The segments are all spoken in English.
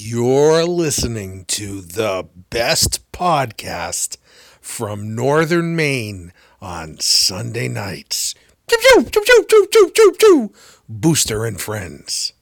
You're listening to the best podcast from Northern Maine on Sunday nights. Booster and Friends.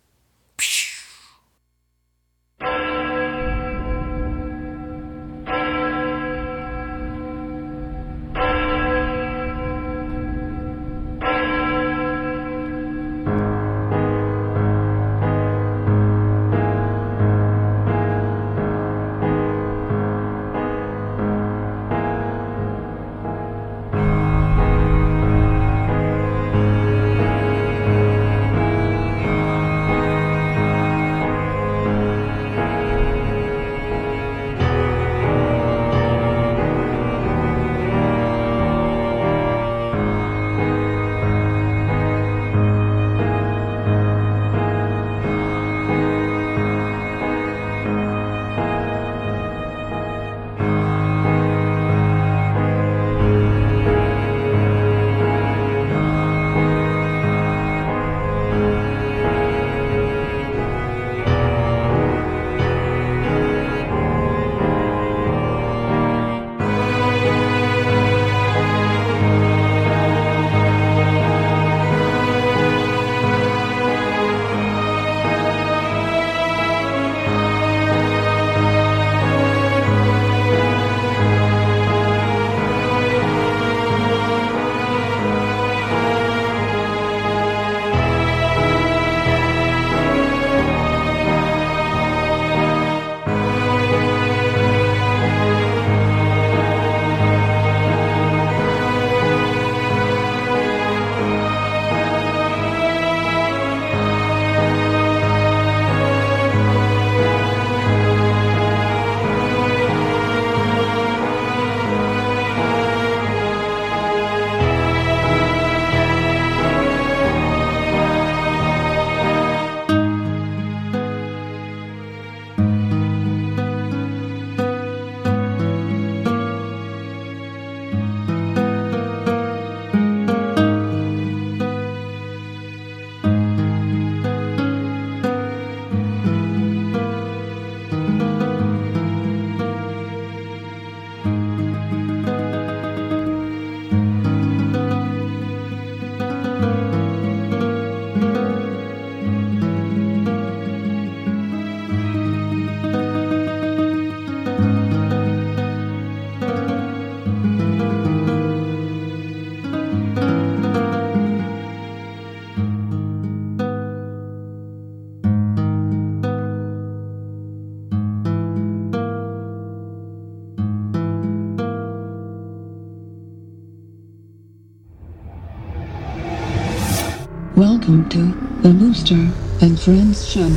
The and Friends Show.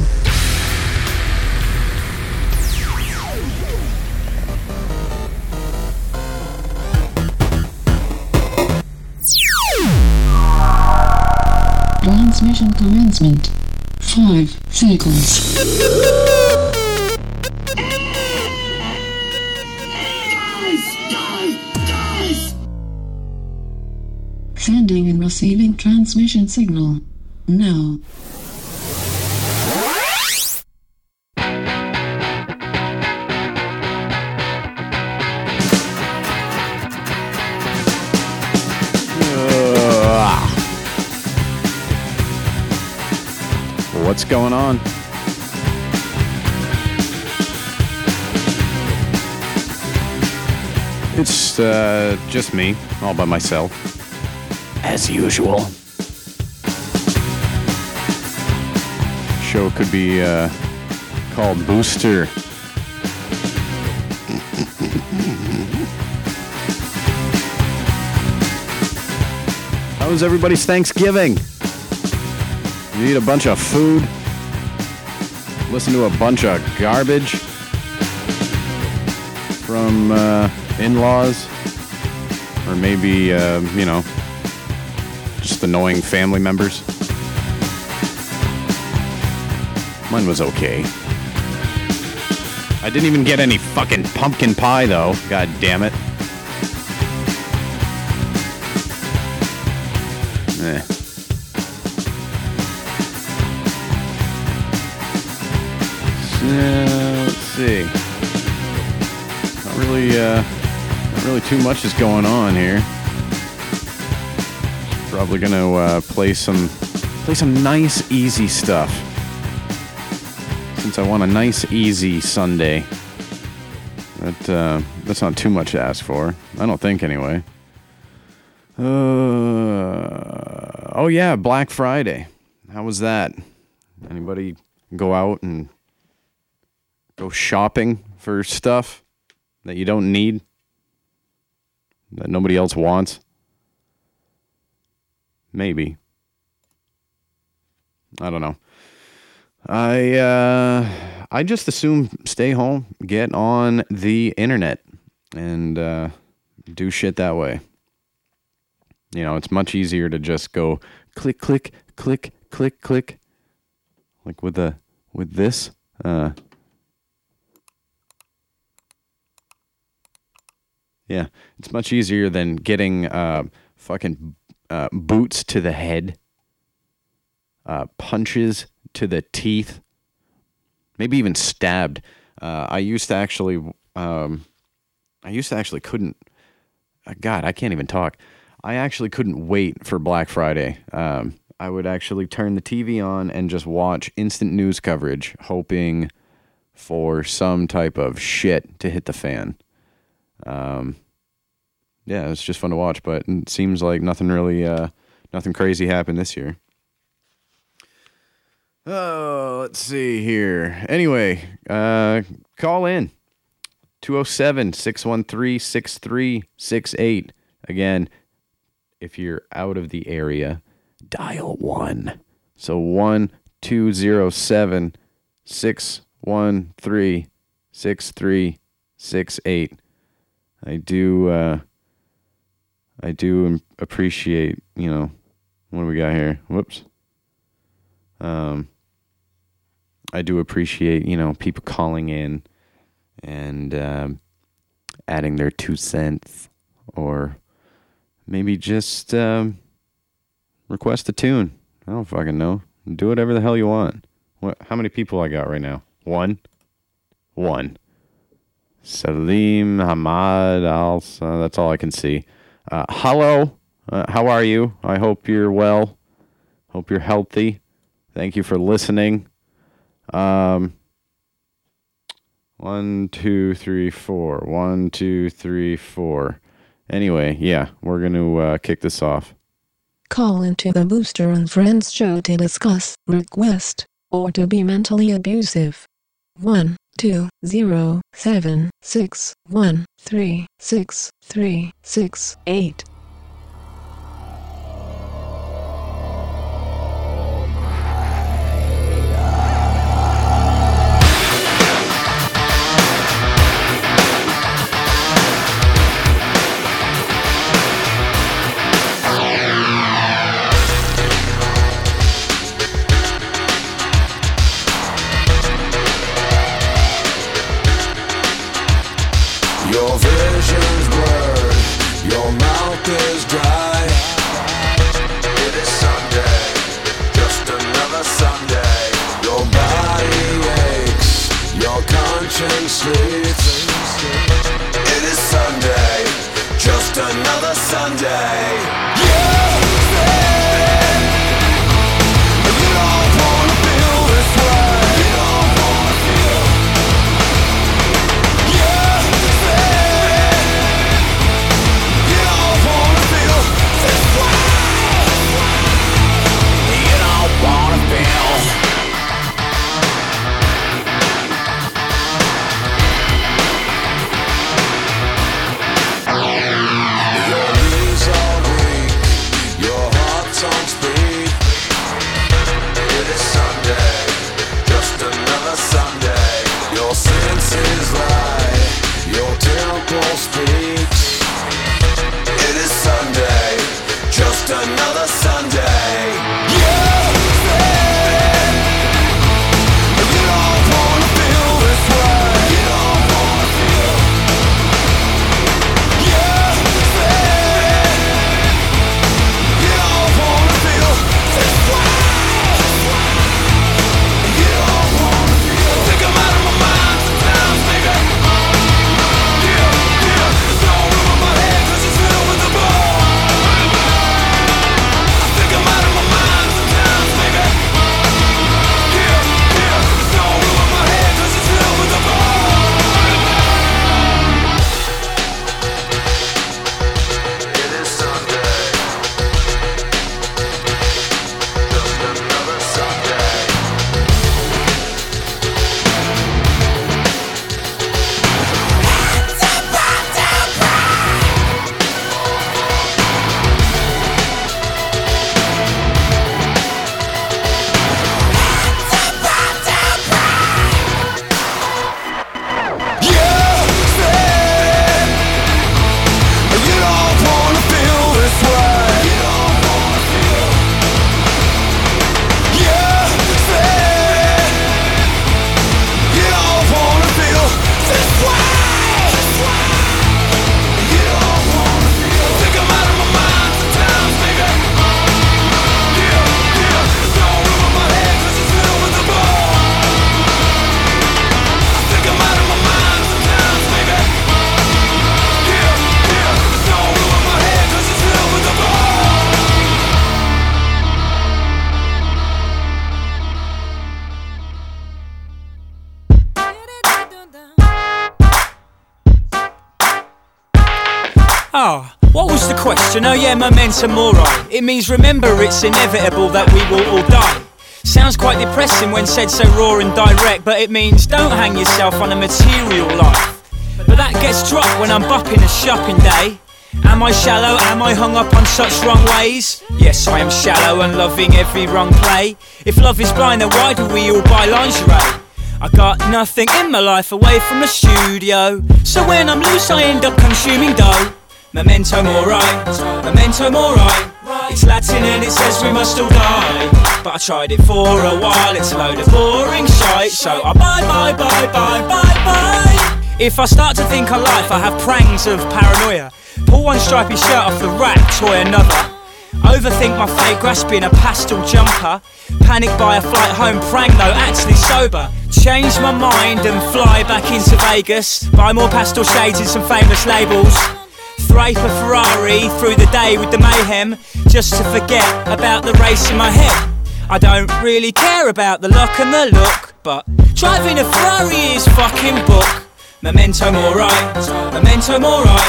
Transmission commencement. Five seconds. Sending and receiving transmission signal. Now. Going on? It's uh, just me, all by myself. As usual. Show could be uh, called Booster. How was everybody's Thanksgiving? You eat a bunch of food, listen to a bunch of garbage from uh, in laws, or maybe, uh, you know, just annoying family members. Mine was okay. I didn't even get any fucking pumpkin pie, though. God damn it. Much is going on here. Probably gonna uh, play some, play some nice, easy stuff. Since I want a nice, easy Sunday. That uh, that's not too much to ask for. I don't think anyway. Uh, oh yeah, Black Friday. How was that? Anybody go out and go shopping for stuff that you don't need that nobody else wants? Maybe. I don't know. I uh I just assume stay home, get on the internet and uh do shit that way. You know, it's much easier to just go click click click click click like with the with this uh Yeah, it's much easier than getting uh, fucking uh, boots to the head, uh, punches to the teeth, maybe even stabbed. Uh, I used to actually, um, I used to actually couldn't. uh, God, I can't even talk. I actually couldn't wait for Black Friday. Um, I would actually turn the TV on and just watch instant news coverage, hoping for some type of shit to hit the fan. Um, yeah, it's just fun to watch, but it seems like nothing really, uh, nothing crazy happened this year. Oh, let's see here. Anyway, uh, call in 207 613 6368. Again, if you're out of the area, dial one. So 1 207 613 6368. I do, uh, I do appreciate, you know, what do we got here? Whoops. Um, I do appreciate, you know, people calling in and um, adding their two cents or maybe just um, request a tune. I don't fucking know. Do whatever the hell you want. What? How many people I got right now? One. One. Salim Hamad Al. That's all I can see. Uh, hello. Uh, how are you? I hope you're well. Hope you're healthy. Thank you for listening. Um, one, two, three, four. One, two, three, four. Anyway, yeah, we're going to uh, kick this off. Call into the Booster and Friends show to discuss, request, or to be mentally abusive. 1 2 0 7 6 1 3 6 3 6 8. Another Sunday. Oh yeah, memento mori. It means remember it's inevitable that we will all die. Sounds quite depressing when said so raw and direct, but it means don't hang yourself on a material life. But that gets dropped when I'm bopping a shopping day. Am I shallow? Am I hung up on such wrong ways? Yes, I am shallow and loving every wrong play. If love is blind, then why do we all buy lingerie? I got nothing in my life away from the studio. So when I'm loose, I end up consuming dough. Memento mori, memento mori. It's Latin and it says we must all die. But I tried it for a while, it's a load of boring shite. So I bye bye bye bye bye bye. If I start to think on life, I have prangs of paranoia. Pull one stripy shirt off the rack, toy another. Overthink my fate, grasping a pastel jumper. Panic by a flight home, prank though, actually sober. Change my mind and fly back into Vegas. Buy more pastel shades and some famous labels. A Ferrari through the day with the mayhem, just to forget about the race in my head. I don't really care about the luck and the look, but driving a Ferrari is fucking book. Memento mori, memento mori.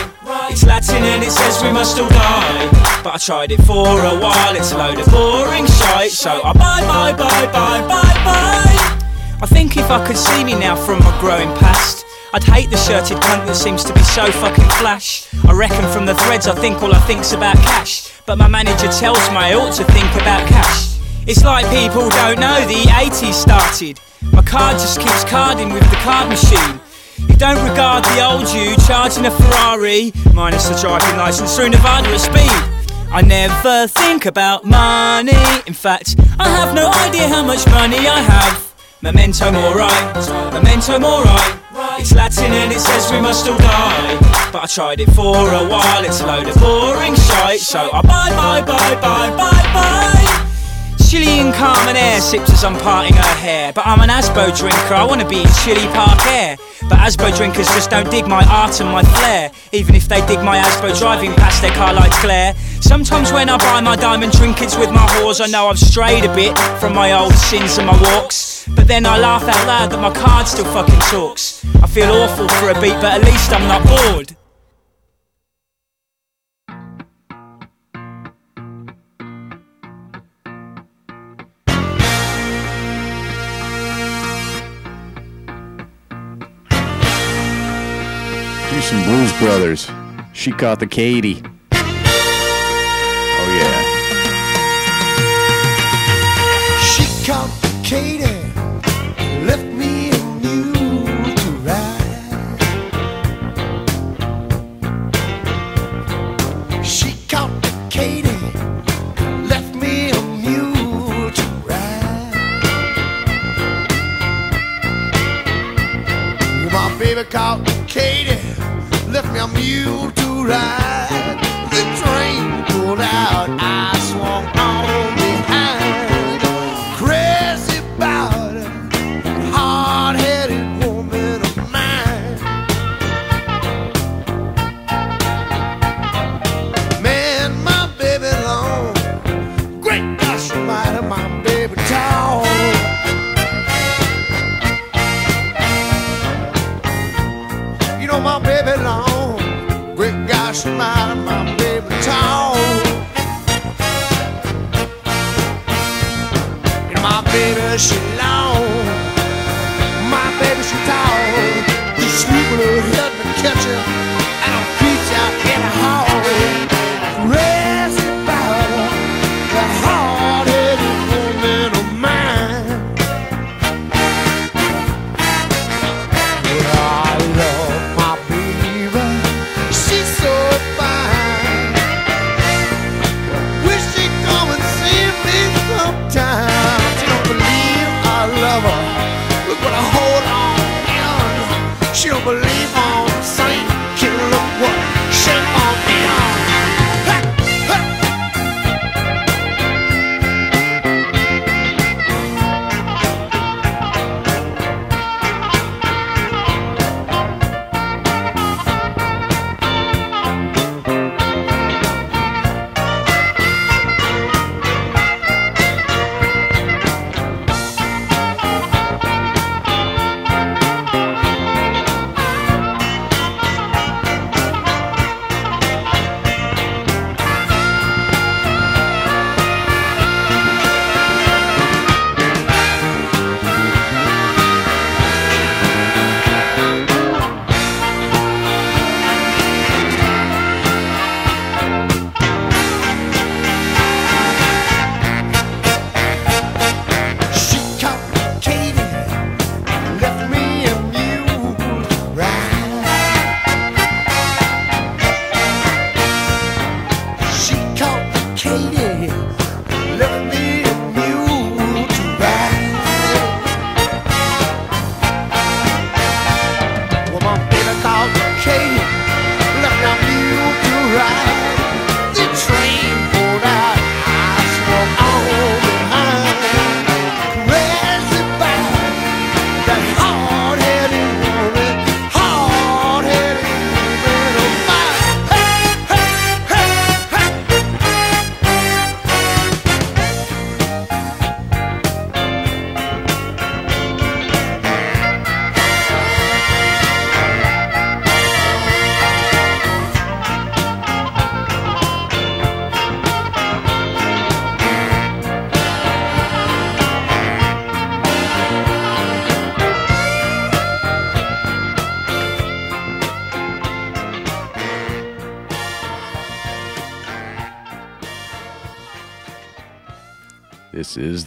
It's Latin and it says we must all die. But I tried it for a while, it's a load of boring shite. So I bye bye bye bye bye bye. I think if I could see me now from my growing past, I'd hate the shirted cunt that seems to be so fucking flash. I reckon from the threads I think all I think's about cash. But my manager tells me I ought to think about cash. It's like people don't know the 80s started. My card just keeps carding with the card machine. You don't regard the old you charging a Ferrari, minus the driving license through Nevada at speed. I never think about money. In fact, I have no idea how much money I have. Memento mori, memento mori. It's Latin and it says we must all die. But I tried it for a while, it's a load of boring shite. So I bye bye bye bye bye bye. Chilean Carménère sips as I'm parting her hair. But I'm an Asbo drinker, I wanna be in Chili Park Air. But Asbo drinkers just don't dig my art and my flair. Even if they dig my Asbo driving past their car lights glare. Sometimes when I buy my diamond trinkets with my whores, I know I've strayed a bit from my old sins and my walks. But then I laugh out loud that my card still fucking talks. I feel awful for a beat, but at least I'm not bored. Do some Blues Brothers. She caught the Katy. Baby Katy, left me a mule to ride.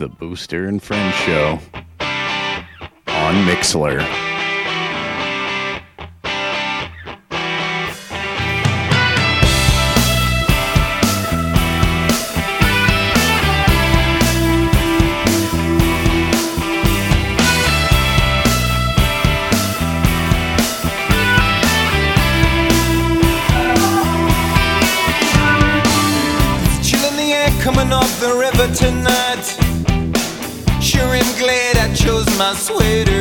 The Booster and Friends show on Mixlr. Chill chose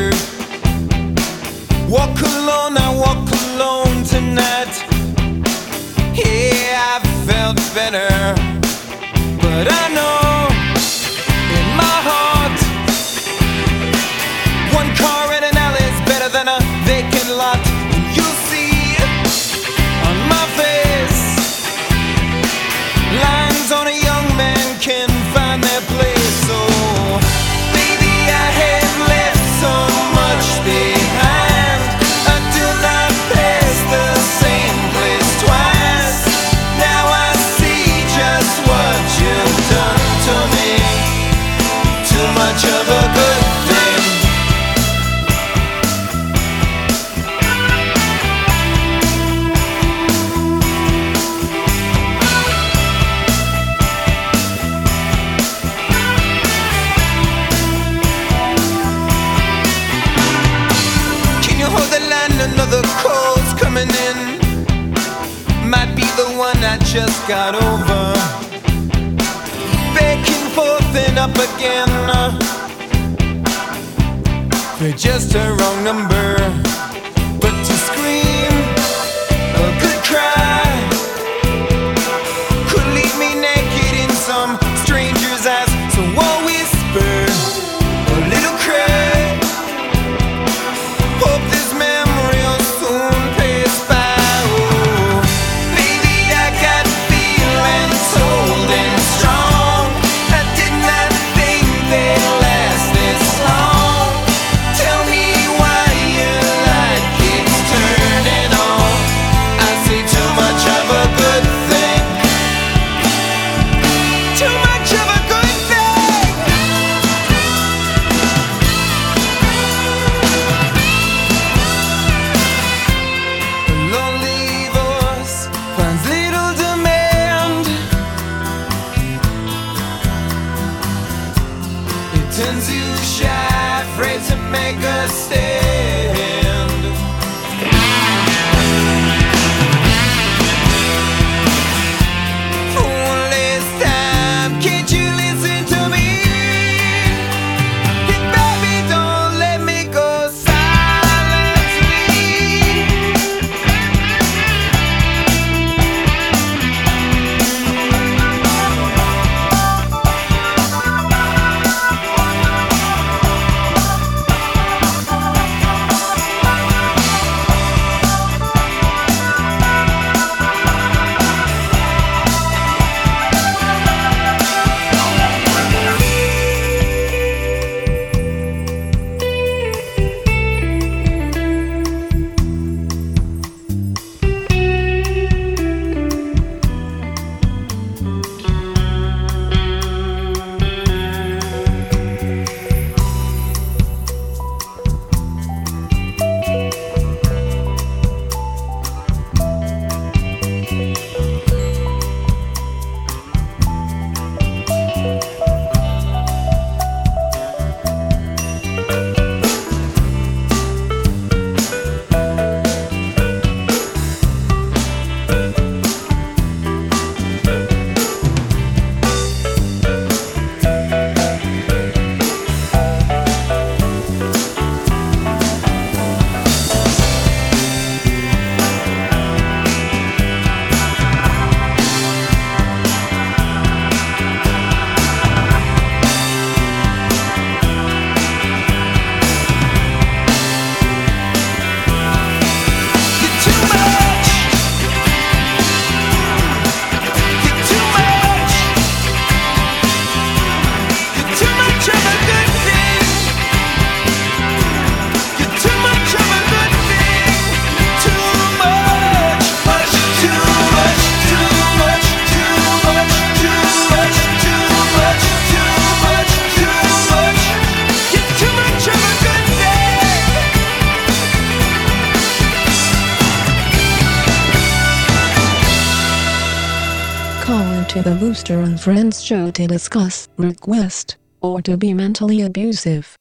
friends show to discuss, request, or to be mentally abusive.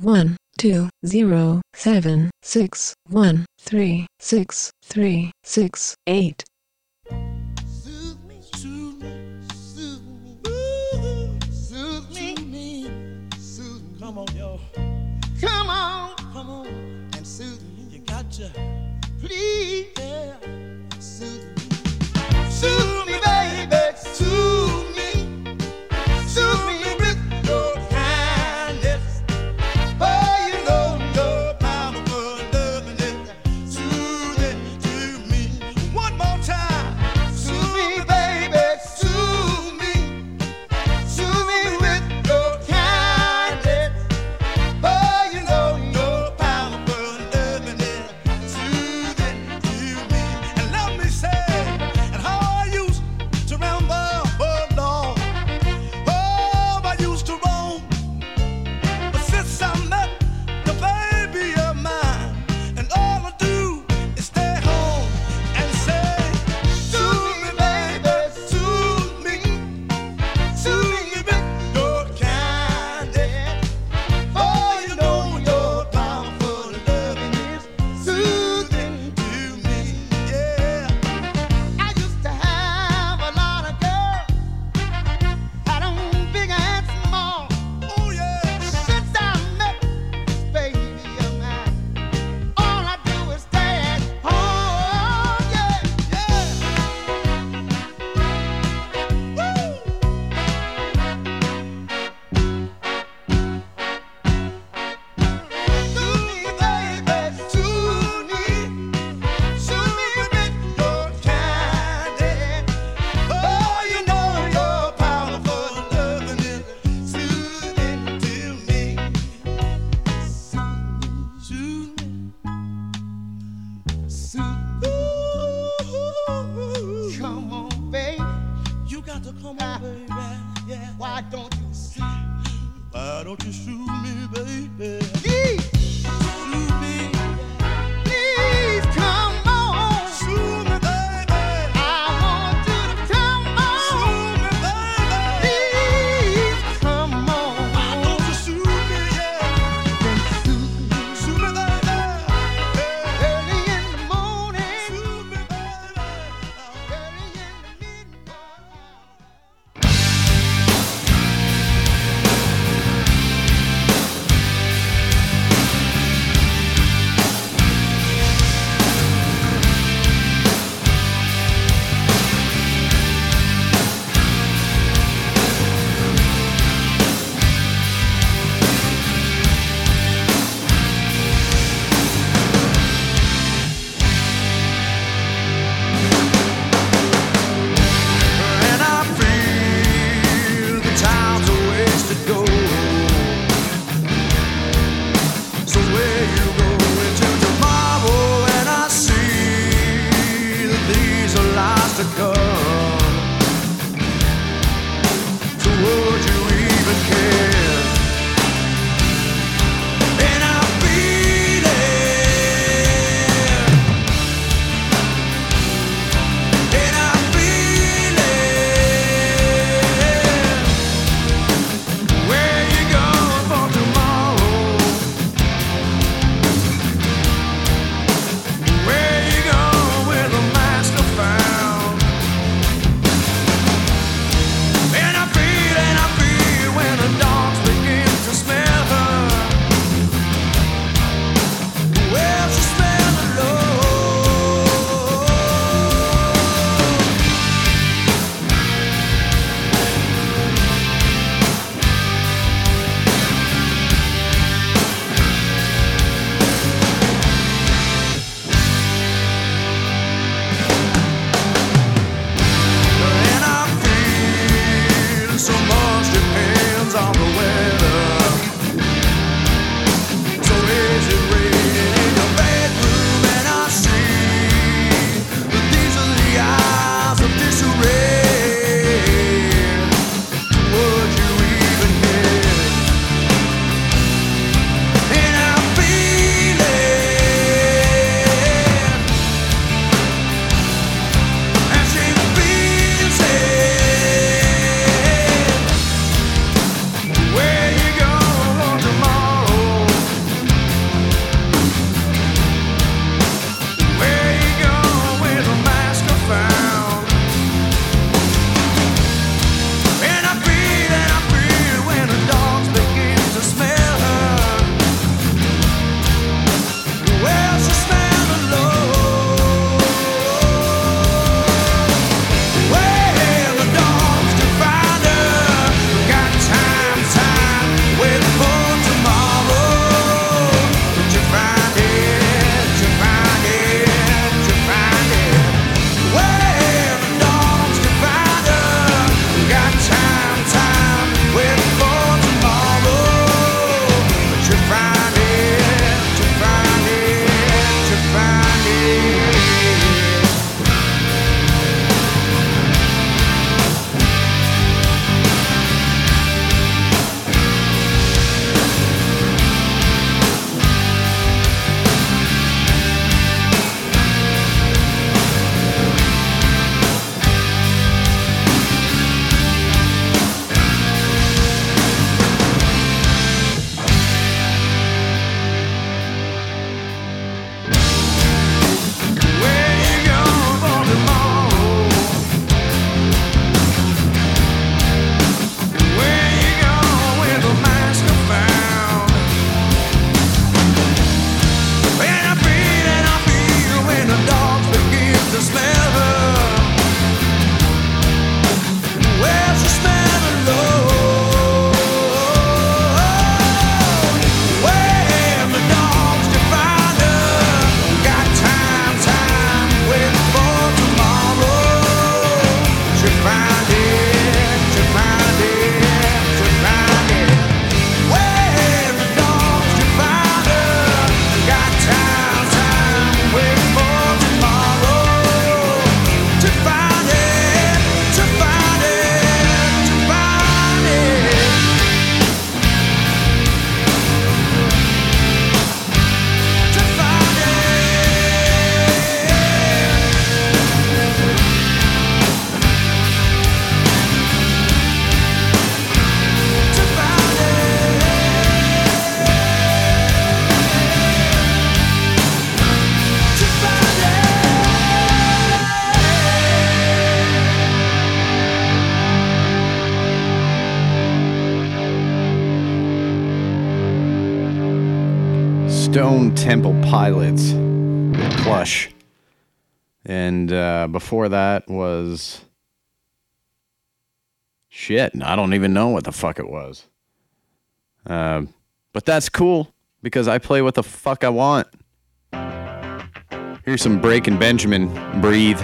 1, 2, 0, 7, 6, 1, 3, 6, 3, 6, 8. Pilots Plush. And uh, before that was. Shit, I don't even know what the fuck it was. Uh, but that's cool because I play what the fuck I want. Here's some Breaking Benjamin. Breathe.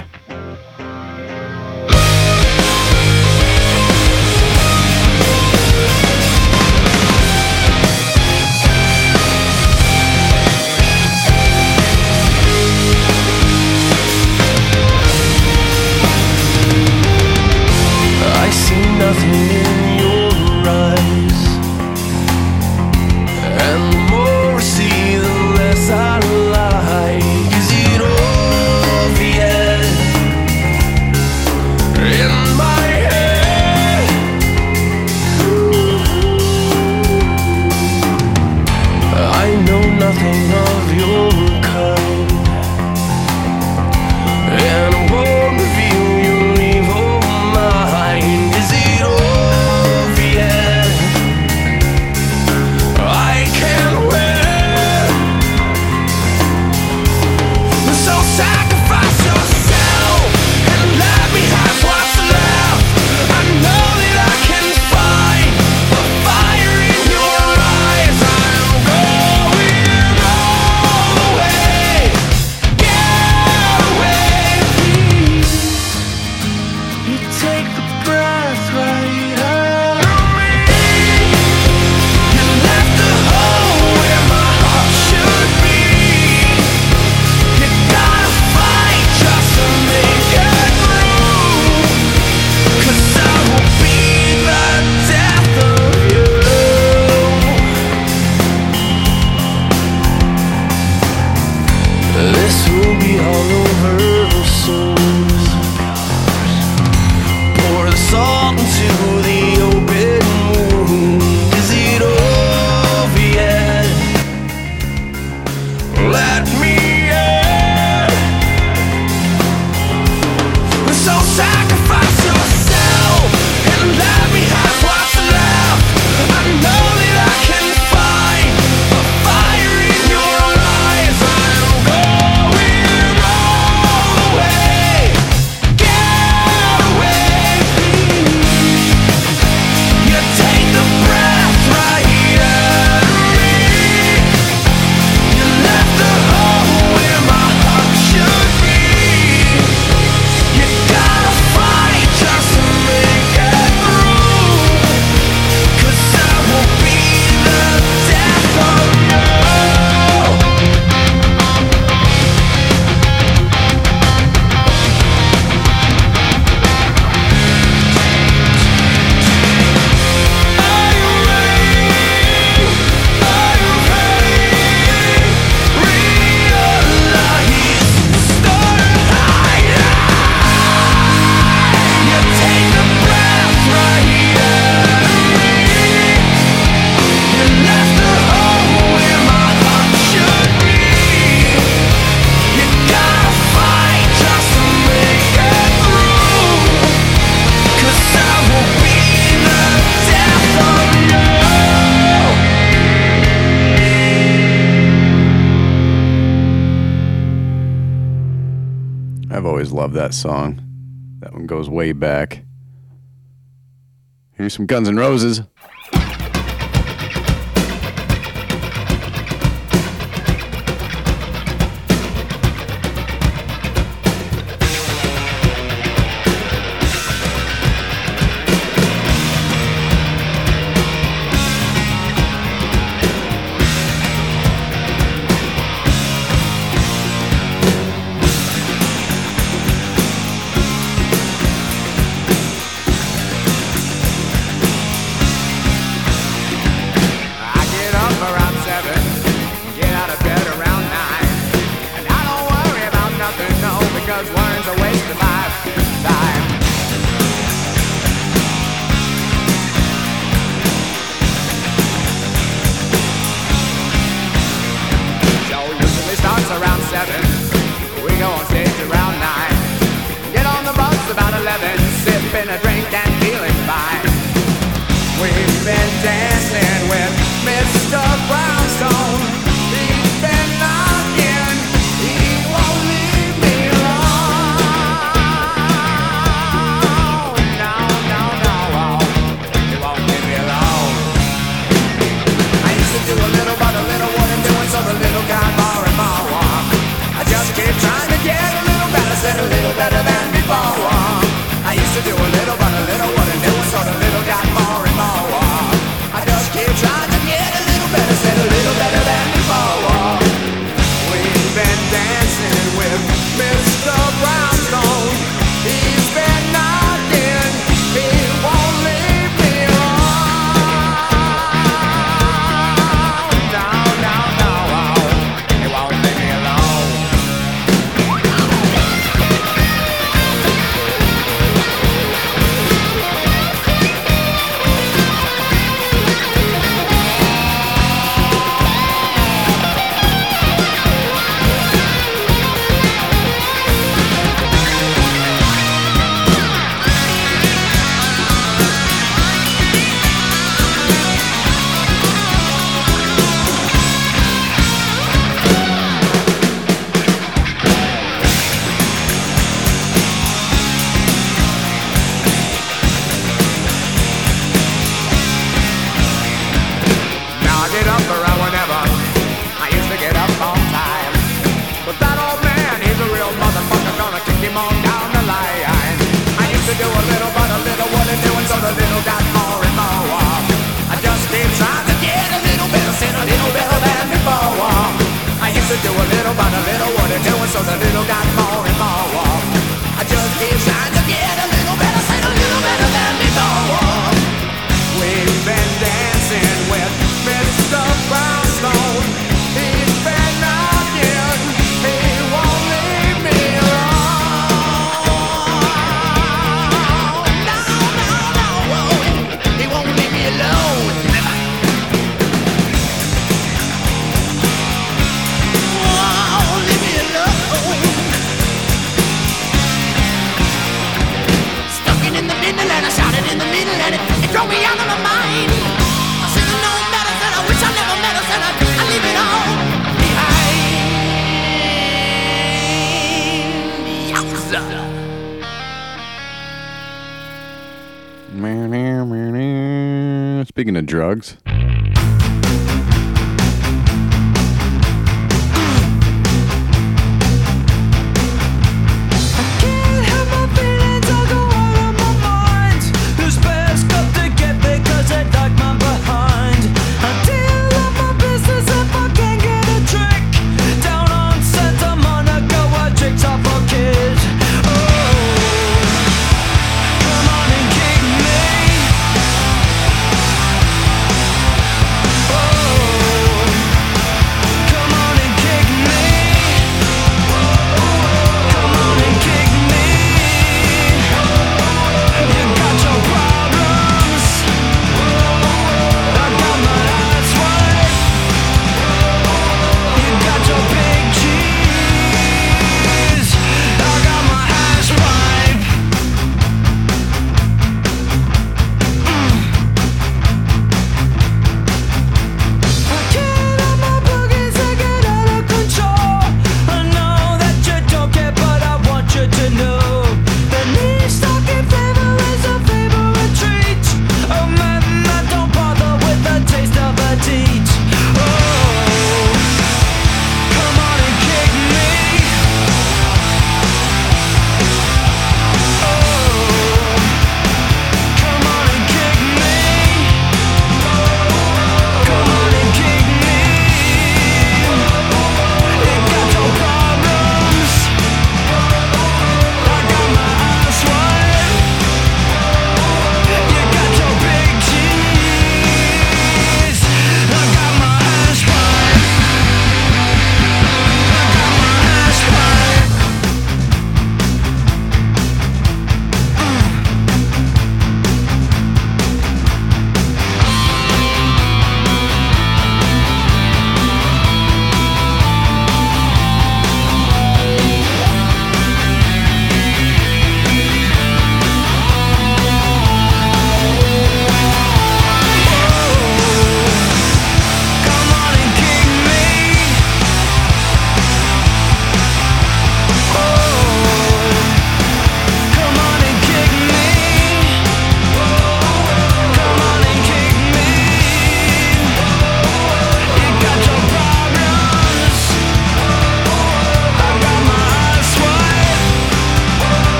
that song. That one goes way back. Here's some Guns N' Roses. drugs?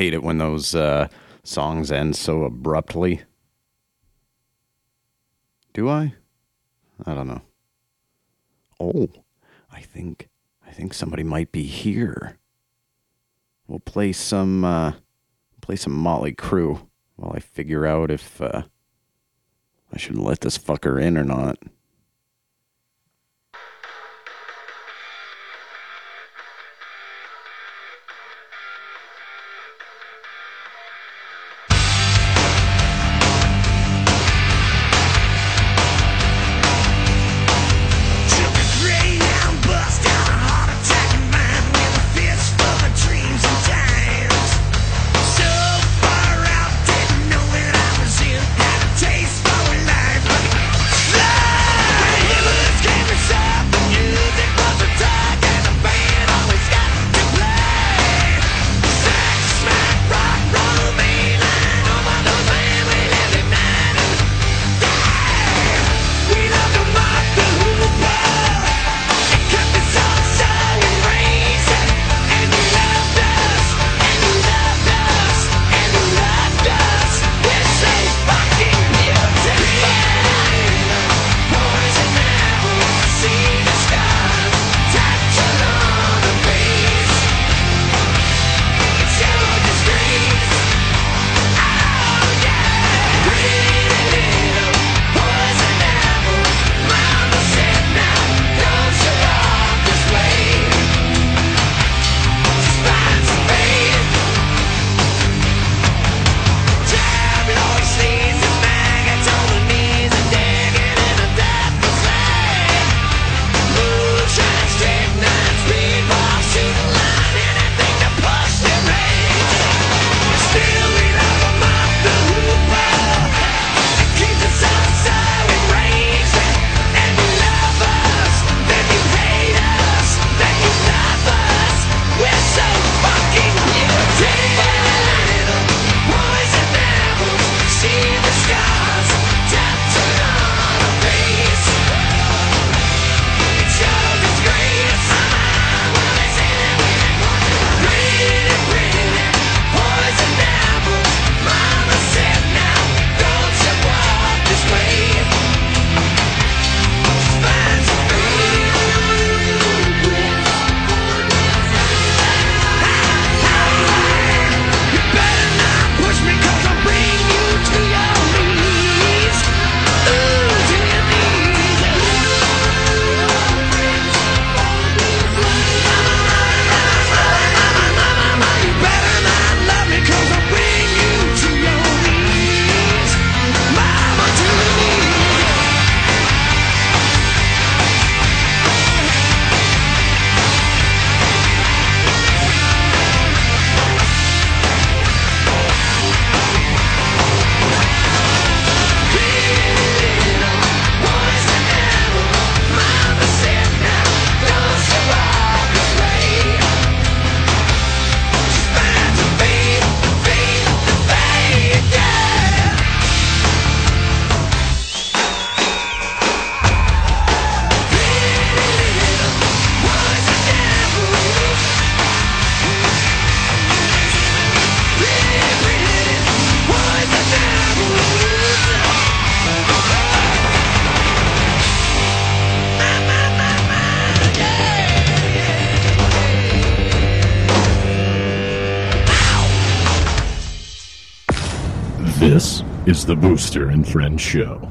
hate it when those uh, songs end so abruptly. Do I? I don't know. Oh, I think I think somebody might be here. We'll play some uh, play some Mötley Crüe while I figure out if uh, I should let this fucker in or not. Is the Booster and Friends Show.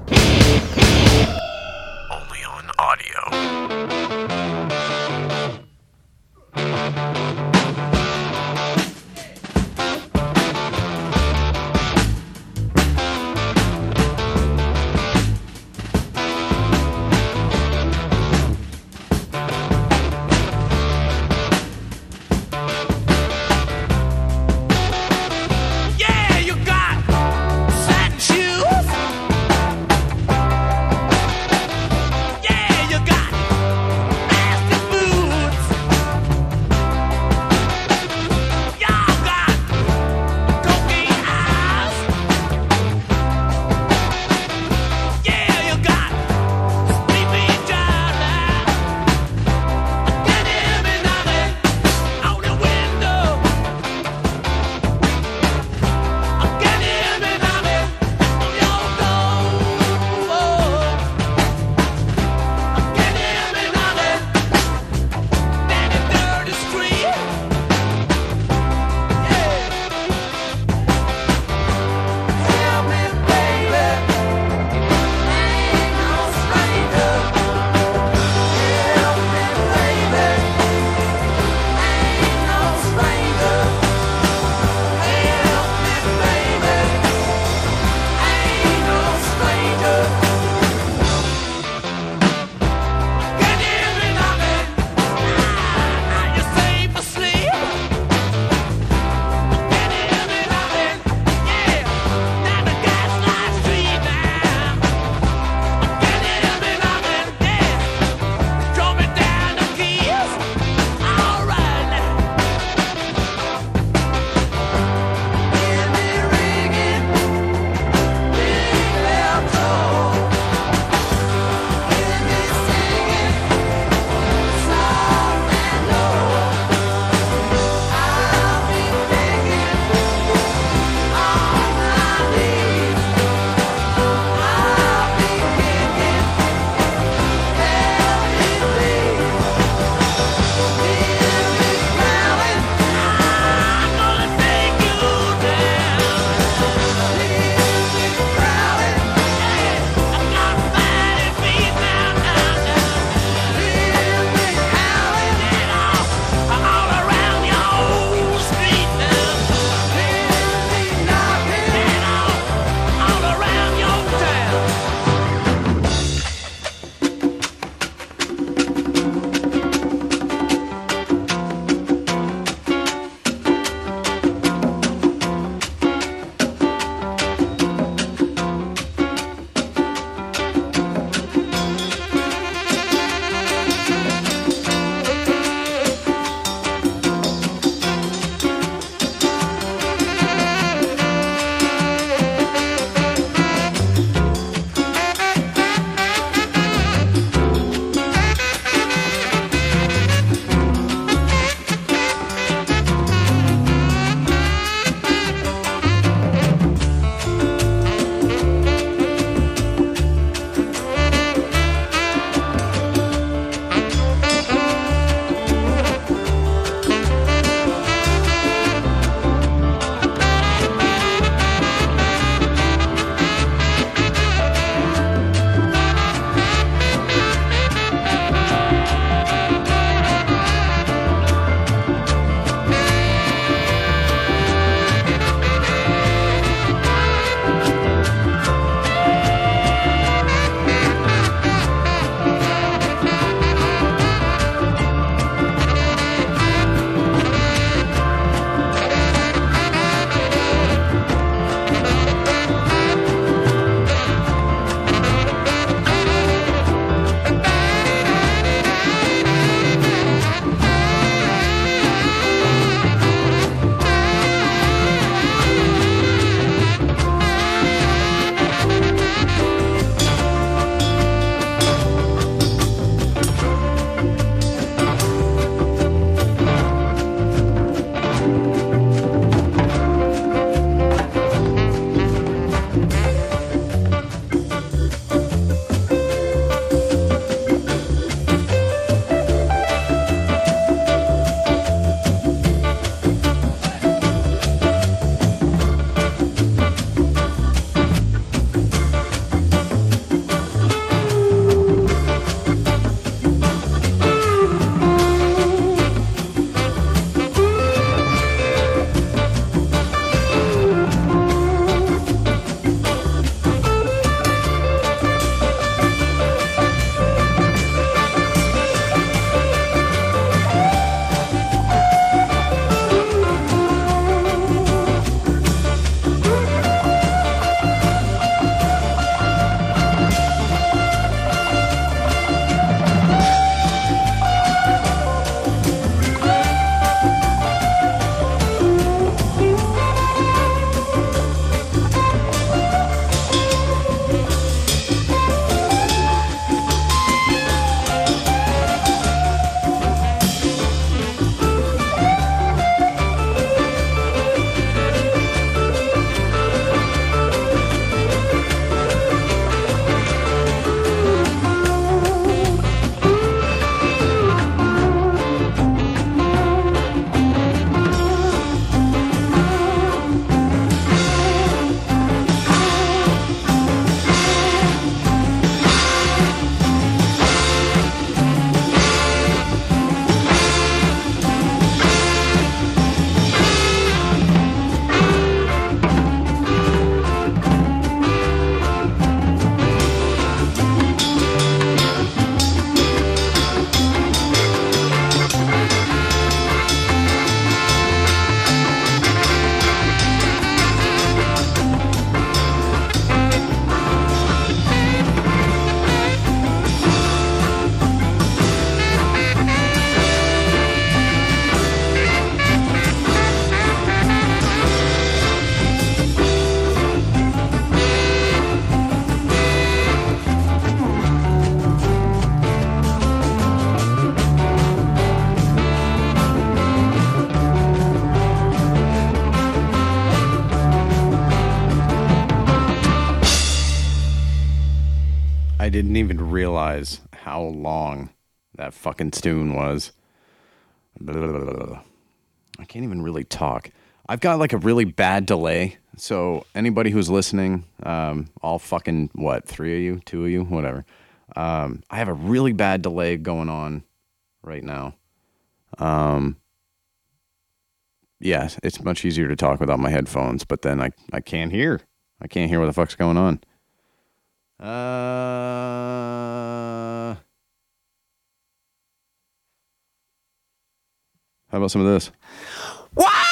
Didn't even realize how long that fucking tune was. I can't even really talk. I've got like a really bad delay. So anybody who's listening, um, all fucking what, three of you, two of you, whatever. Um, I have a really bad delay going on right now. Um, yeah, it's much easier to talk without my headphones, but then I, I can't hear. I can't hear what the fuck's going on. Uh, how about some of this? Into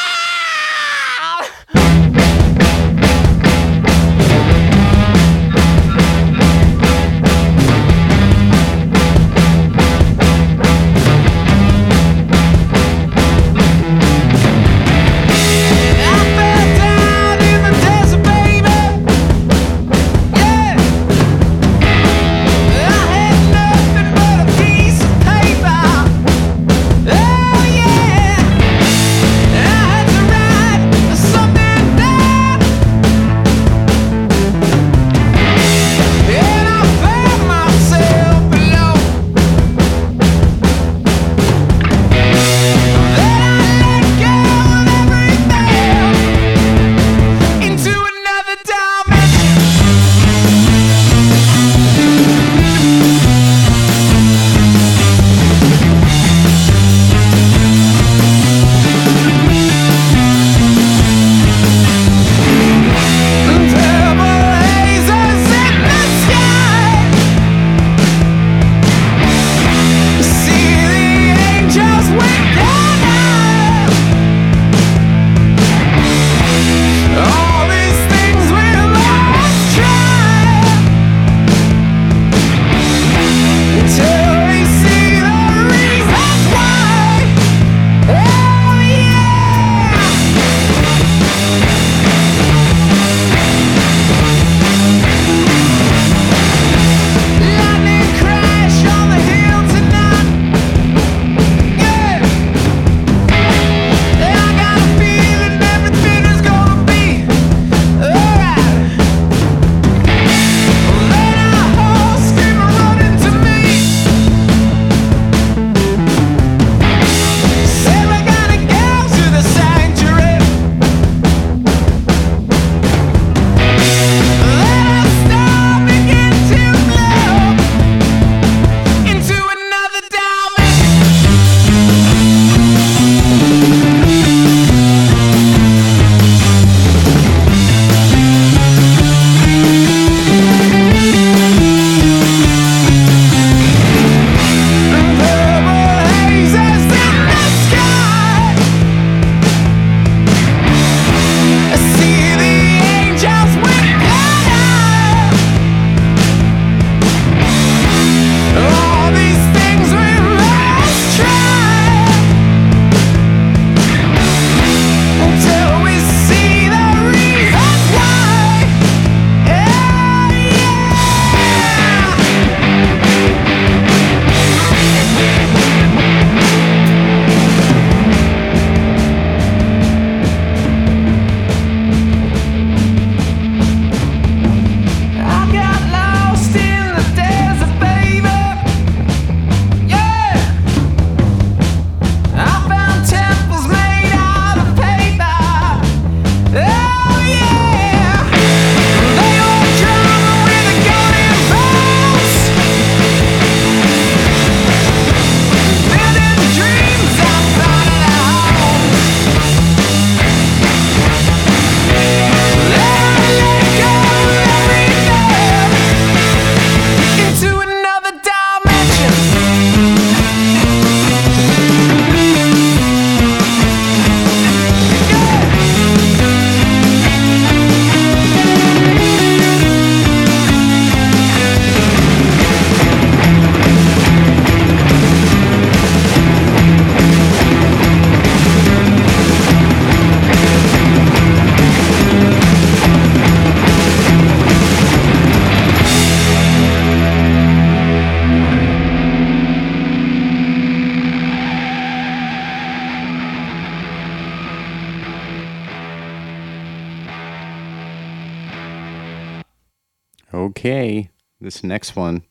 this next one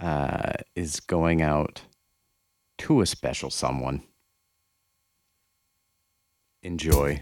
uh, is going out to a special someone. Enjoy.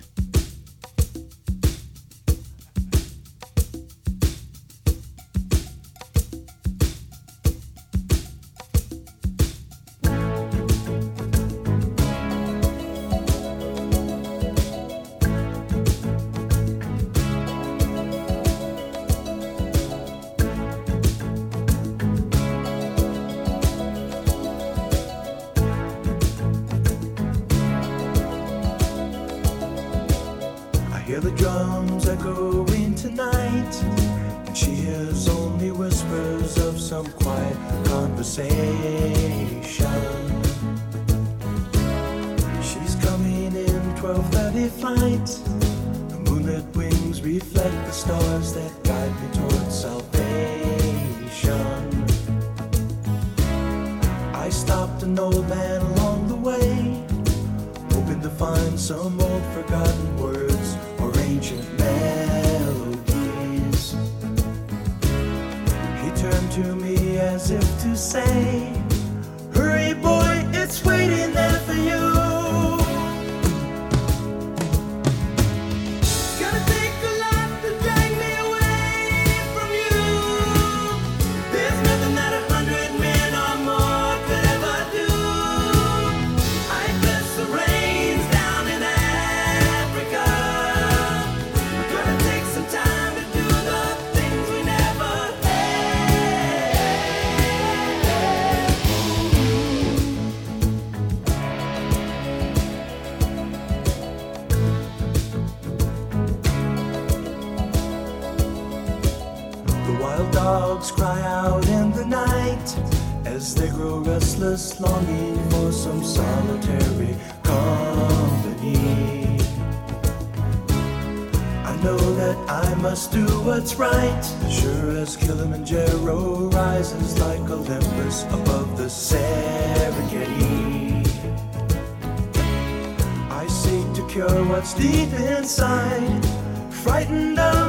what's deep inside, frightened of.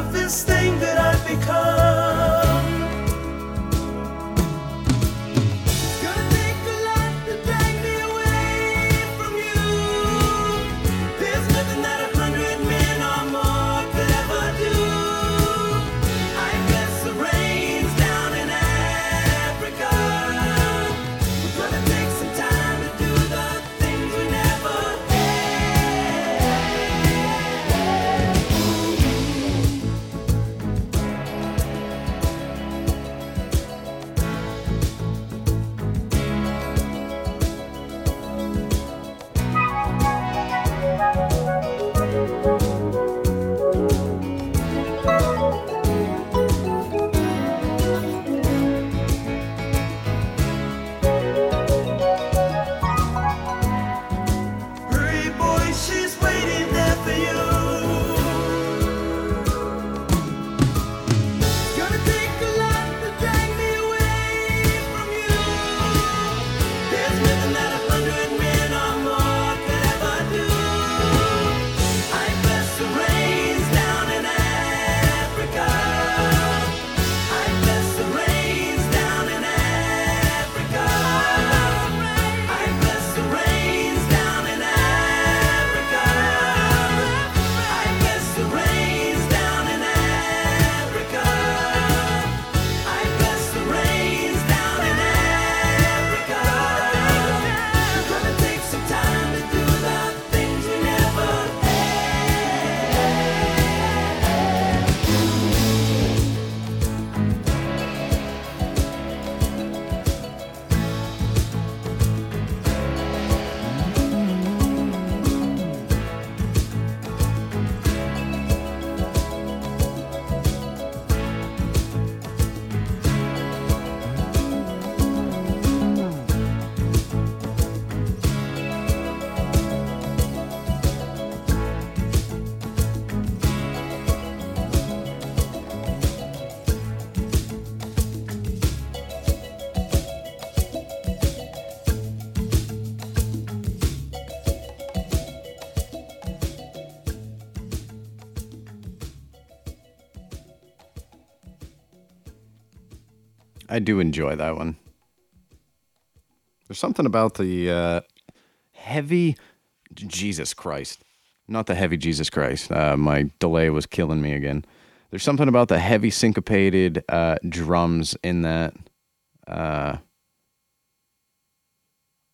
Do enjoy that one. There's something about the uh, heavy Jesus Christ, not the heavy Jesus Christ. Uh, my delay was killing me again. There's something about the heavy syncopated uh, drums in that. Uh,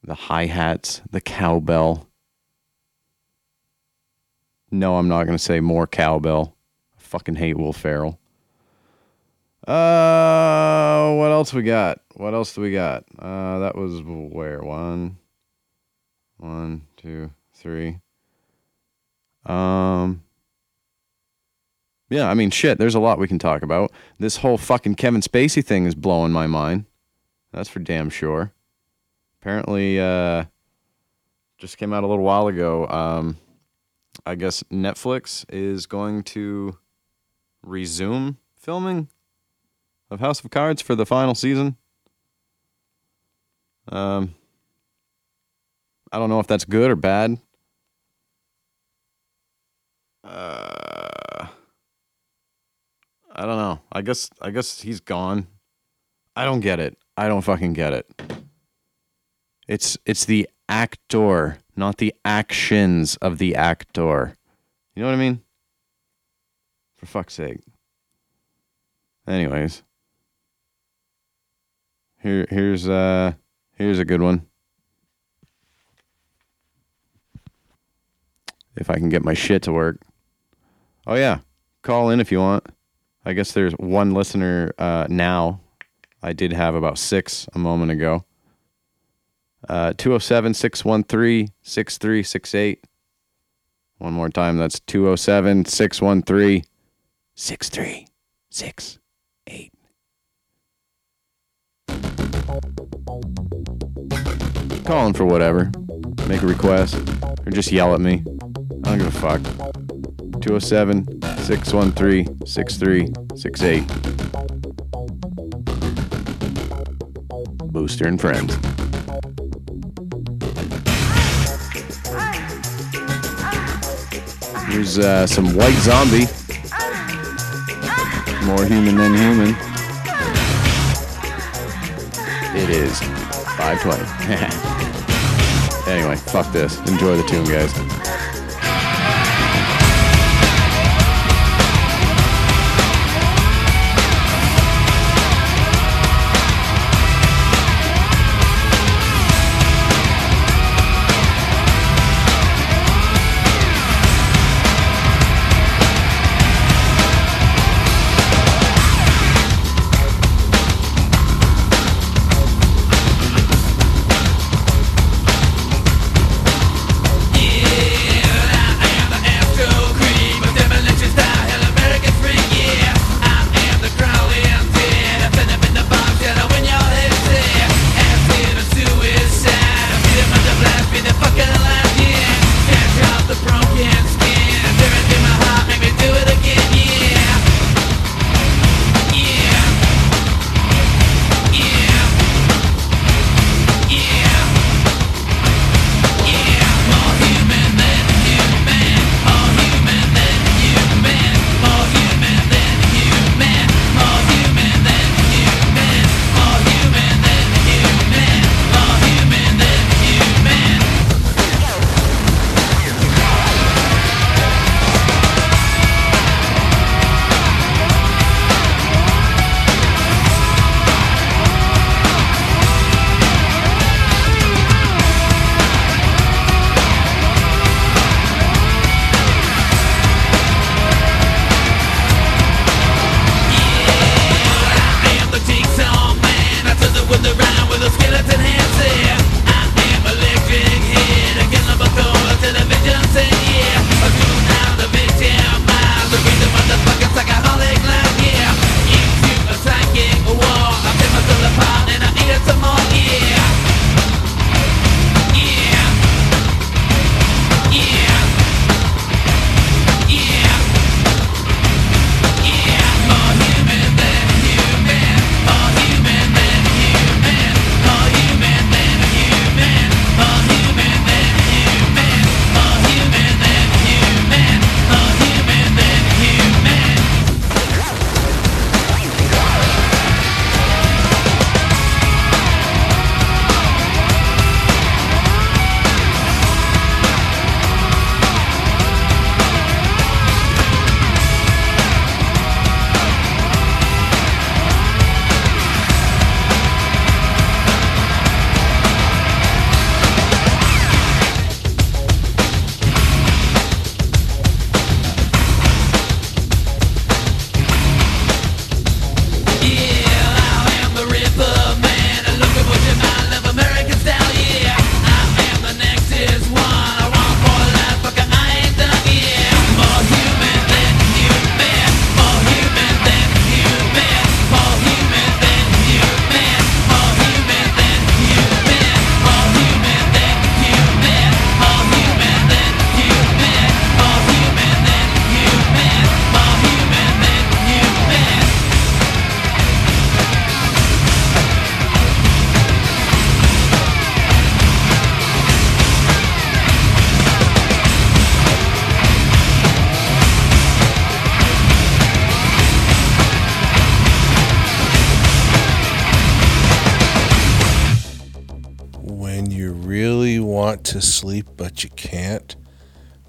the hi hats, the cowbell. No, I'm not going to say more cowbell. I fucking hate Will Ferrell. Uh, what else we got? What else do we got? Uh, that was where one, one, two, three. Um, yeah, I mean, shit. There's a lot we can talk about. This whole fucking Kevin Spacey thing is blowing my mind. That's for damn sure. Apparently, uh, just came out a little while ago. Um, I guess Netflix is going to resume filming of House of Cards for the final season. Um, I don't know if that's good or bad. Uh, I don't know. I guess I guess he's gone. I don't get it. I don't fucking get it. It's it's the actor, not the actions of the actor. You know what I mean? For fuck's sake. Anyways. Here here's uh here's a good one. If I can get my shit to work. Oh yeah. Call in if you want. I guess there's one listener uh now. I did have about 6 a moment ago. Uh 207-613-6368. One more time, that's 207-613-6368. Calling for whatever. Make a request. Or just yell at me. I don't give a fuck. 207 613 6368. Booster and Friends. Here's uh, some White Zombie. More human than human. It is 520. anyway, fuck this. Enjoy the tune, guys.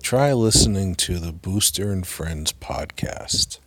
Try listening to the Booster and Friends podcast.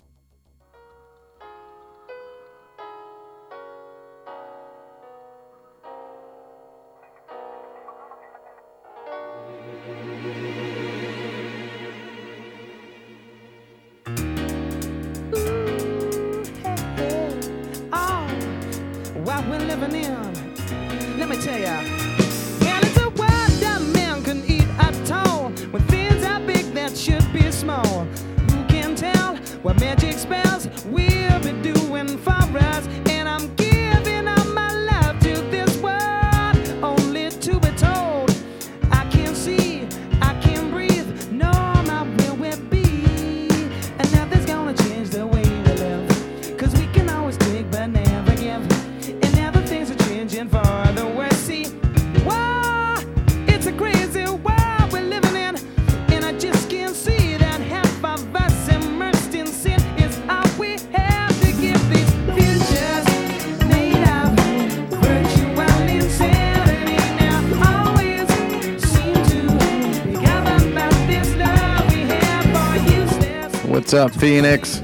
What's up, Phoenix?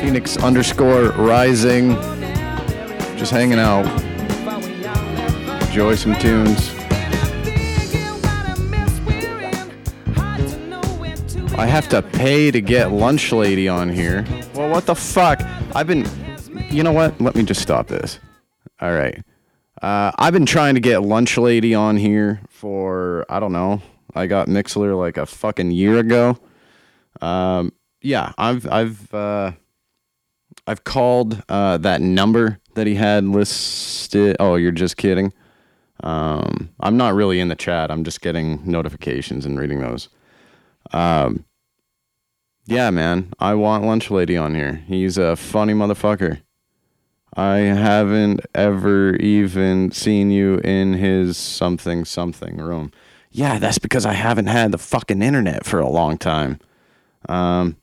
Phoenix underscore rising. Just hanging out. Enjoy some tunes. I have to pay to get Lunch Lady on here. Well, what the fuck? I've been. You know what? Let me just stop this. All right. Uh, I've been trying to get Lunch Lady on here for, I don't know. I got Mixlr like a fucking year ago. Um, yeah, I've I've uh, I've called uh, that number that he had listed. Oh, you're just kidding. Um, I'm not really in the chat. I'm just getting notifications and reading those. Um, yeah, man, I want Lunch Lady on here. He's a funny motherfucker. I haven't ever even seen you in his something something room. Yeah, that's because I haven't had the fucking internet for a long time. Um,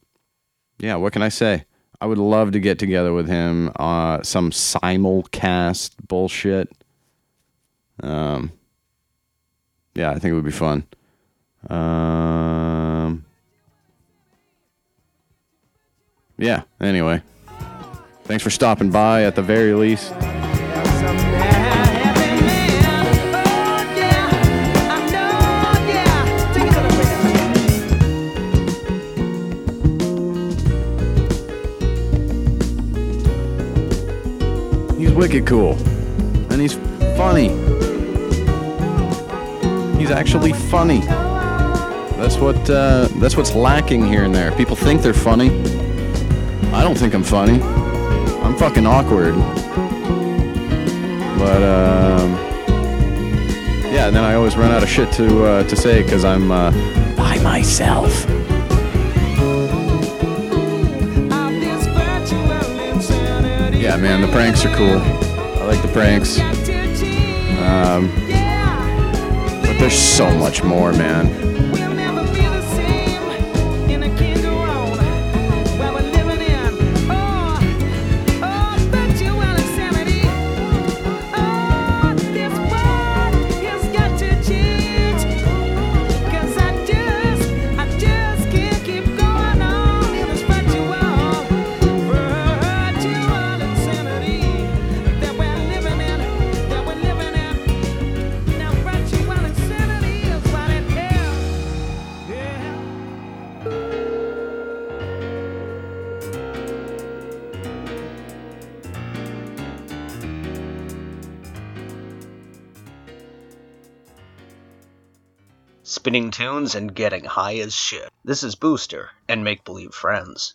yeah, what can I say? I would love to get together with him. Uh, some simulcast bullshit. Um, yeah, I think it would be fun. Um, yeah. Anyway, thanks for stopping by. At the very least. Wicked cool. And he's funny. He's actually funny. That's what uh, that's what's lacking here and there. People think they're funny. I don't think I'm funny. I'm fucking awkward. But um, yeah, and then I always run out of shit to uh, to say because I'm uh, by myself. Yeah, man, the pranks are cool. I like the pranks. Um, but there's so much more, man. Spinning tunes and getting high as shit. This is Booster and Make Believe Friends.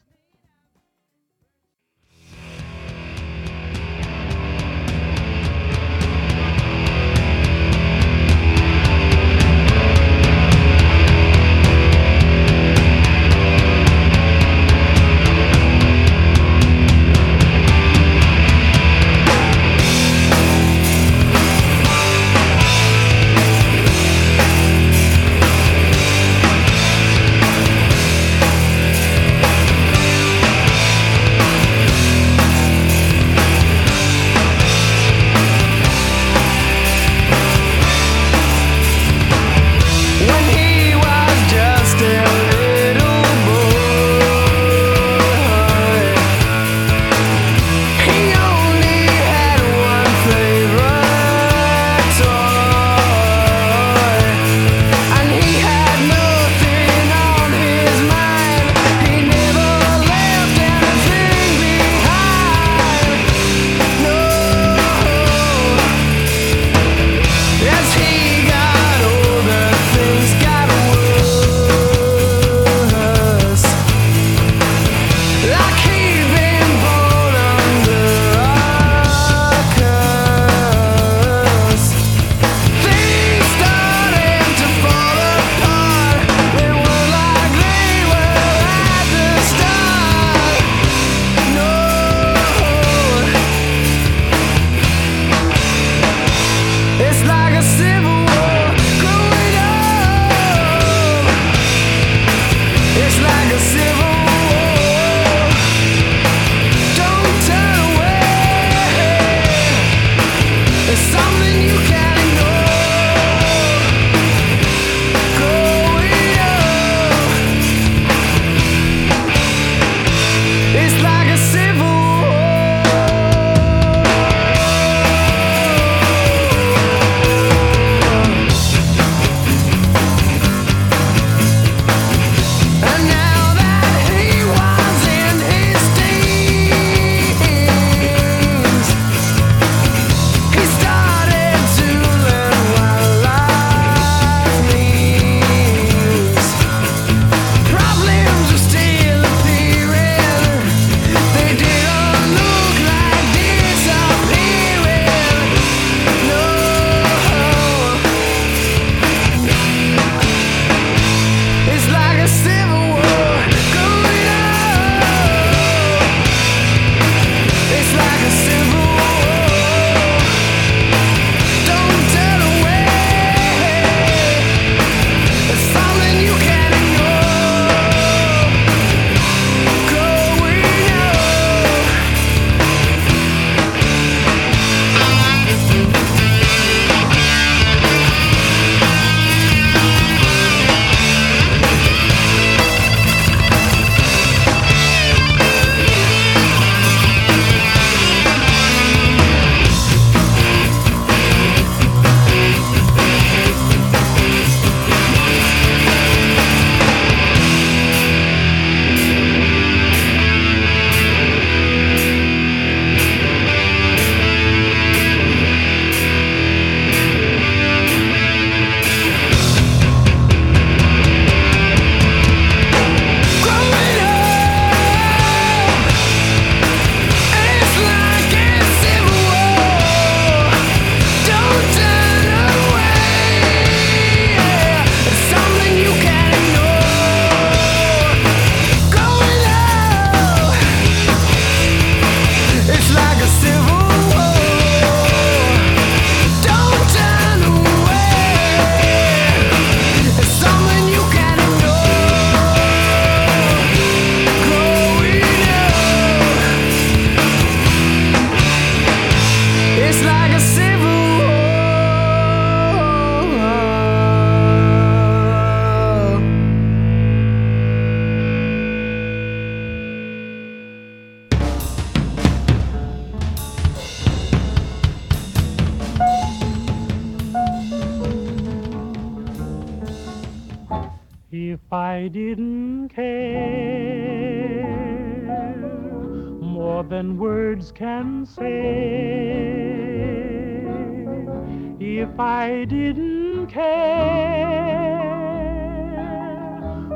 I didn't care,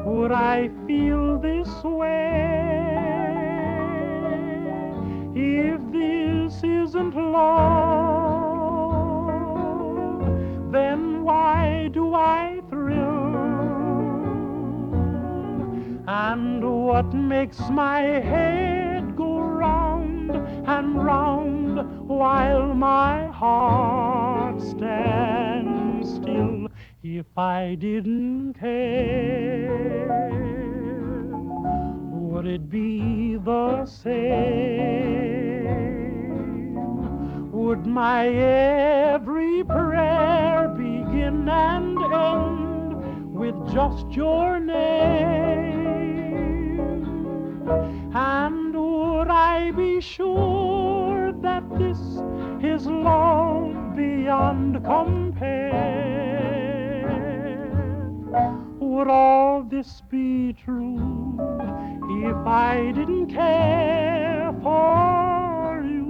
would I feel this way? If this isn't love, then why do I thrill? And what makes my head go round and round while my heart stands still? If I didn't care, would it be the same? Would my every prayer begin and end with just your name? And would I be sure that this is love beyond compare? Would all this be true if I didn't care for you?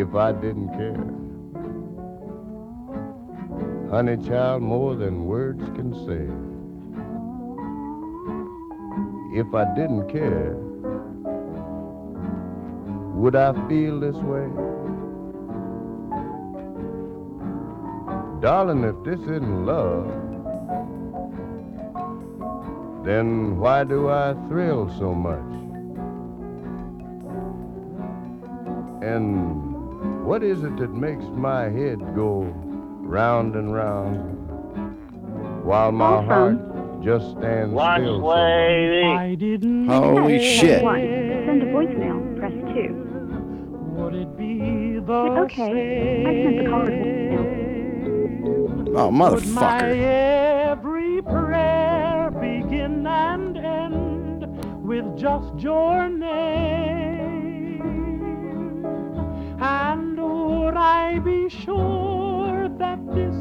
if I didn't care. Honey child, more than words can say. If I didn't care, would I feel this way? Darling, if this isn't love, then why do I thrill so much? And what is it that makes my head go round and round while my heart just stands Watch still? so- I didn't Holy shit. One. Send a voicemail. Press two. Okay. I sent the voicemail. Oh, My motherfucker. every prayer begin and end with just your name. And would I be sure that this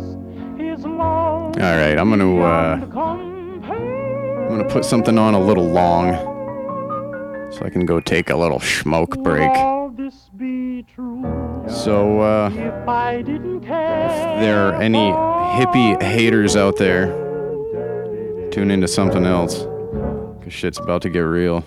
is love? All right, I'm gonna uh, I'm gonna put something on a little long, so I can go take a little smoke break. So uh, If I didn't care. if there are any hippie haters out there, tune into something else, cause shit's about to get real.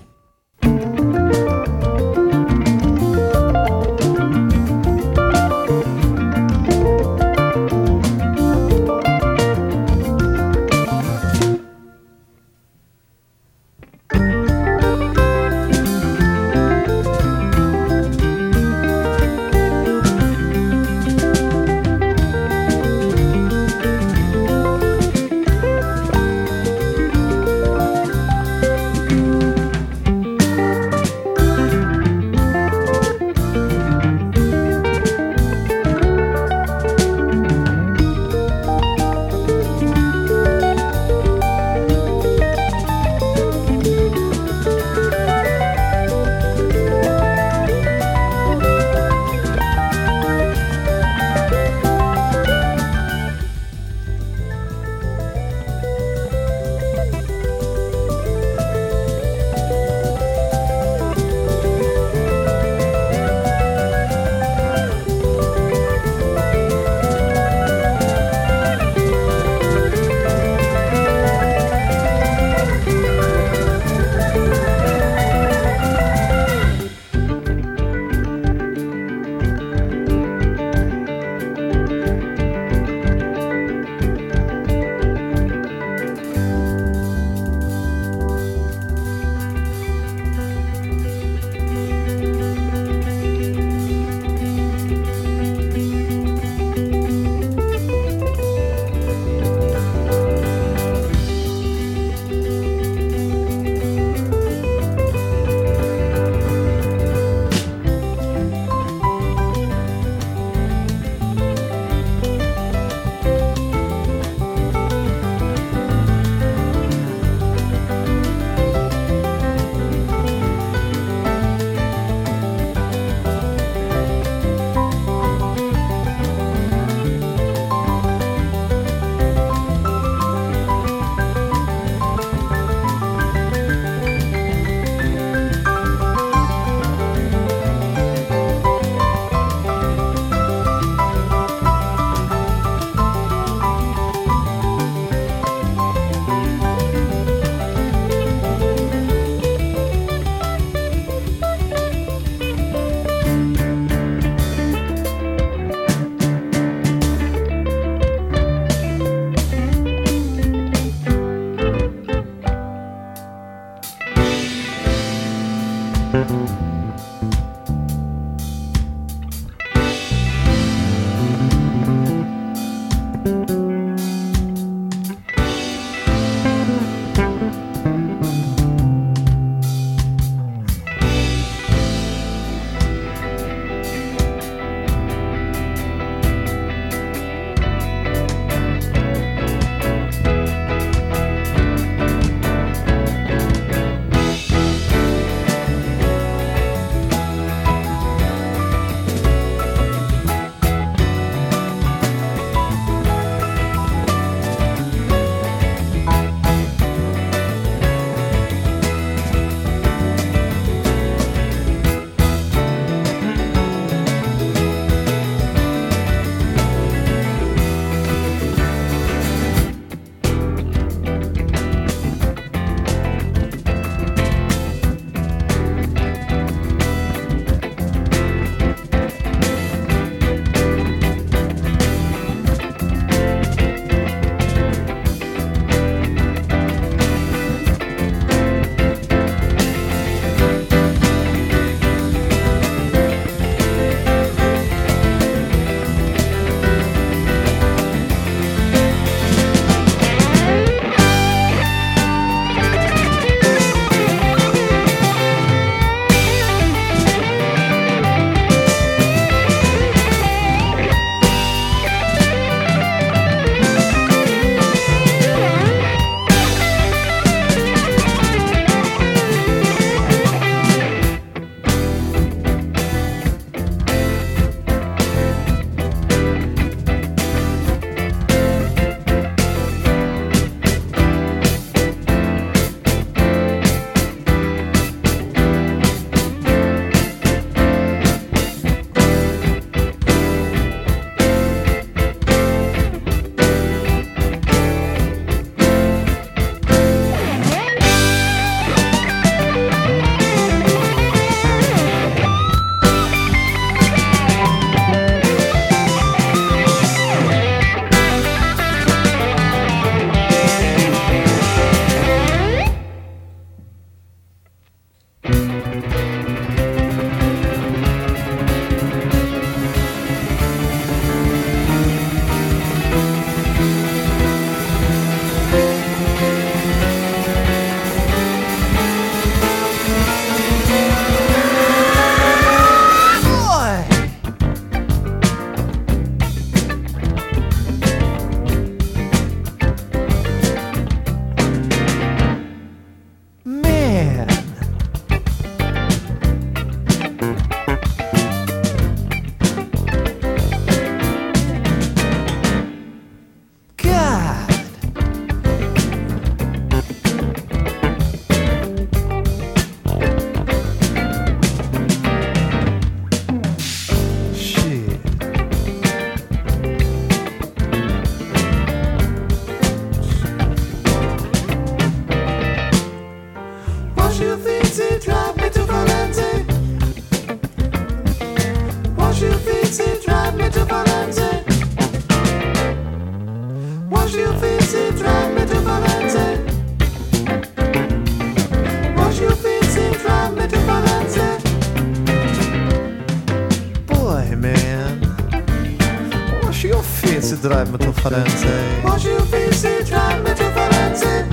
drive me to Firenze. Won't you please drive me to Firenze?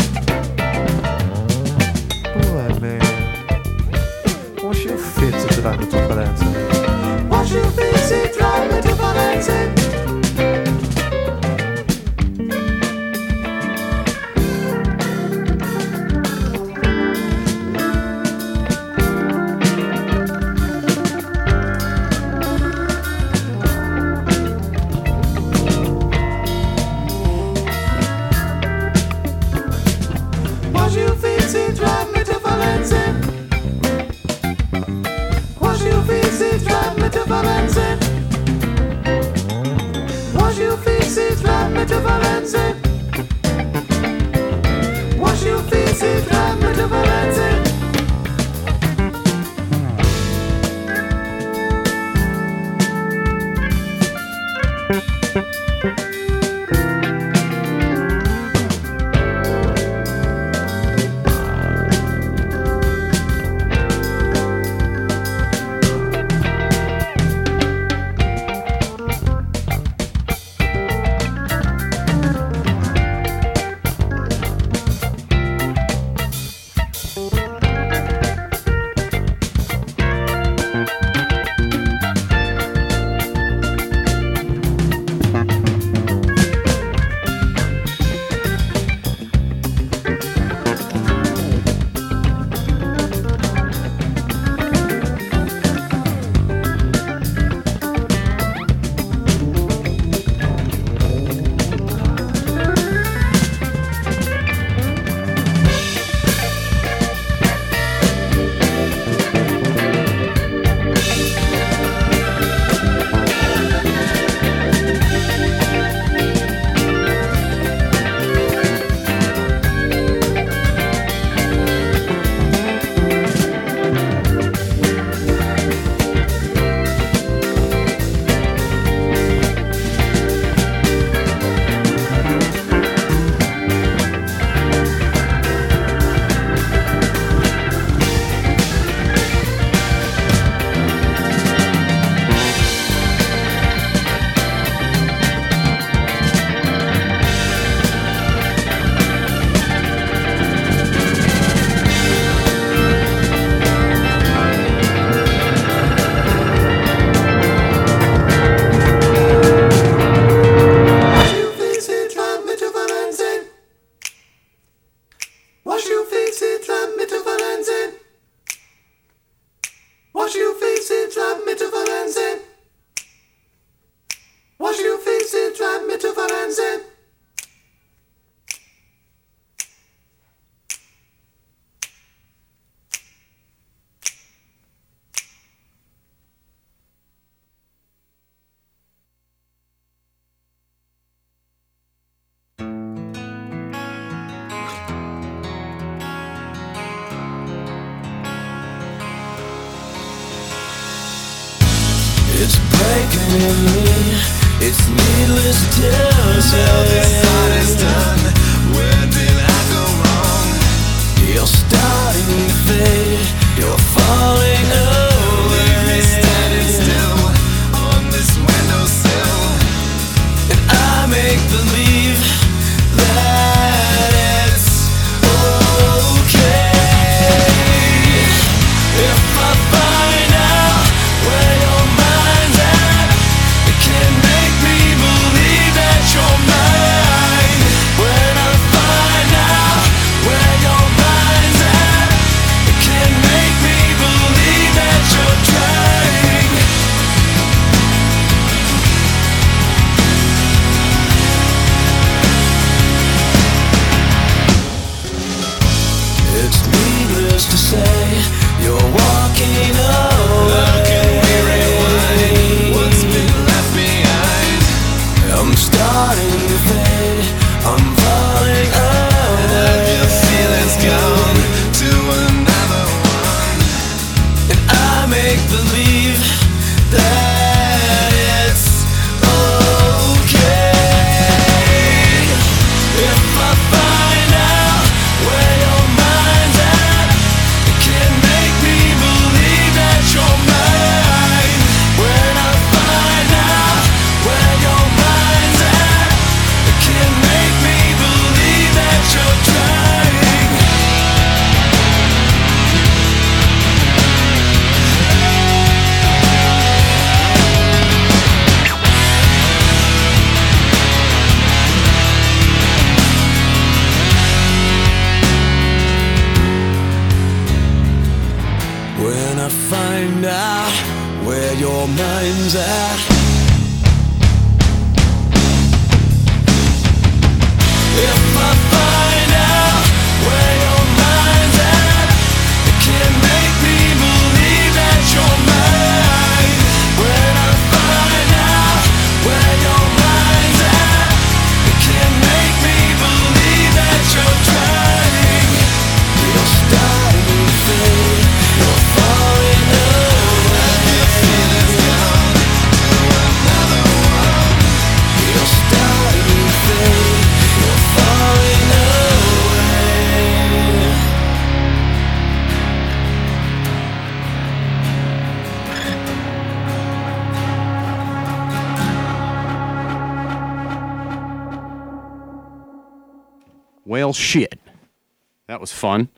That was fun.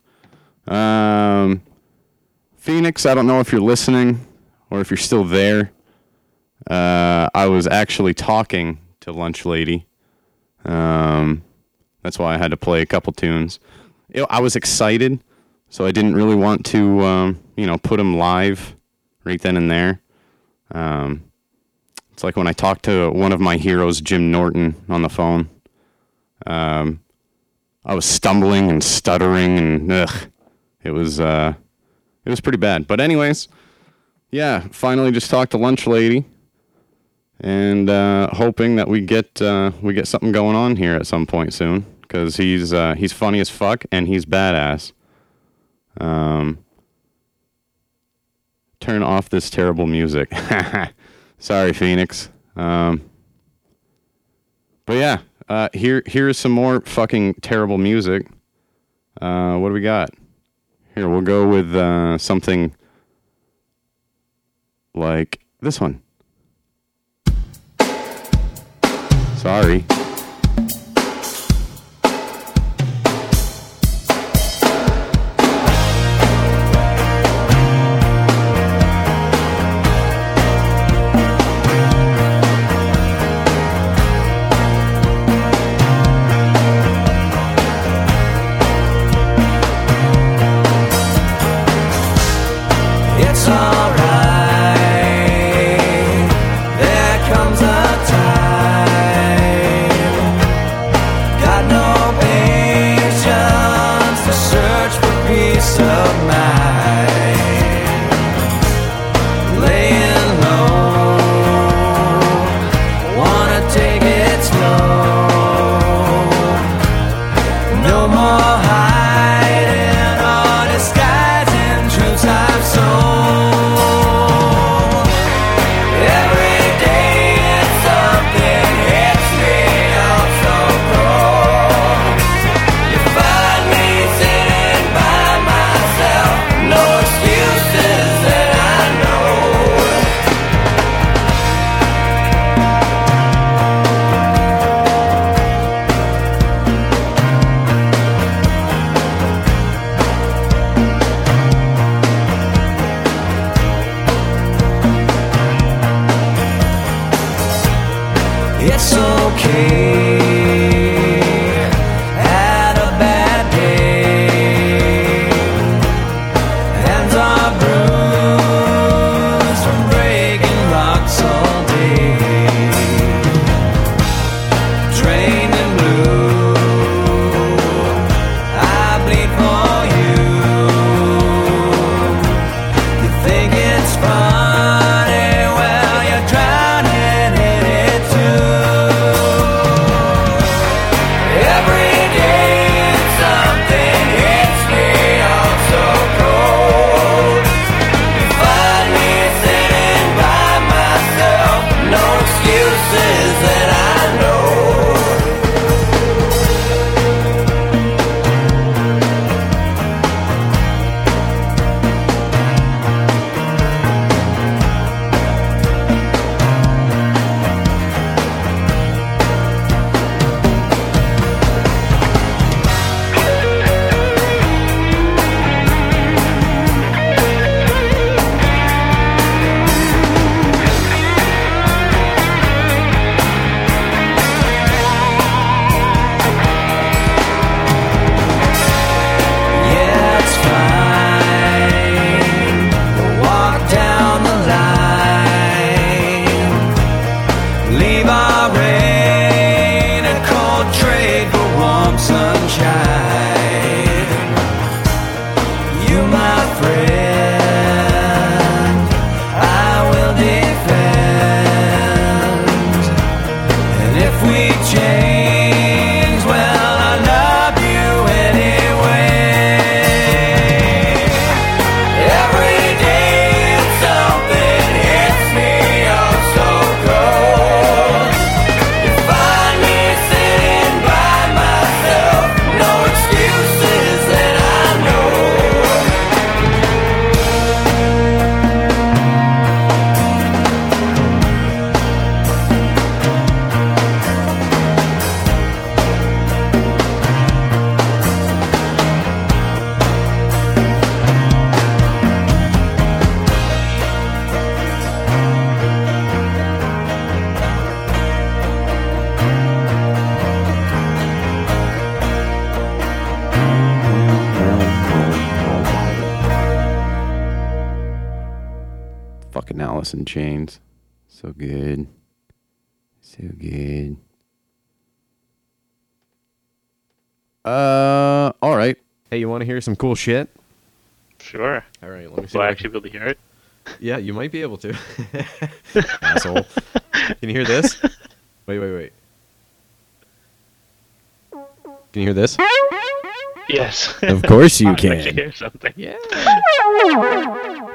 Um, Phoenix, I don't know if you're listening or if you're still there. Uh, I was actually talking to Lunch Lady. Um, that's why I had to play a couple tunes. Know, I was excited, so I didn't really want to, um, you know, put them live right then and there. Um, it's like when I talked to one of my heroes, Jim Norton, on the phone. Um, I was stumbling and stuttering and ugh, it was uh, it was pretty bad. But anyways, yeah, finally just talked to lunch lady, and uh, hoping that we get uh, we get something going on here at some point soon because he's uh, he's funny as fuck and he's badass. Um, turn off this terrible music. Sorry, Phoenix. Um, but yeah, uh, here here's some more fucking terrible music. Uh, what do we got? Here we'll go with uh, something like this one. Sorry. Chains. So good. So good. Uh, all right. Hey, you want to hear some cool shit? Sure. All right, let me see. Will I what I actually be able to hear it? Yeah, you might be able to. Asshole. Can you hear this? Wait, wait, wait. Can you hear this? Yes. Of course you I can. can hear something. Yeah.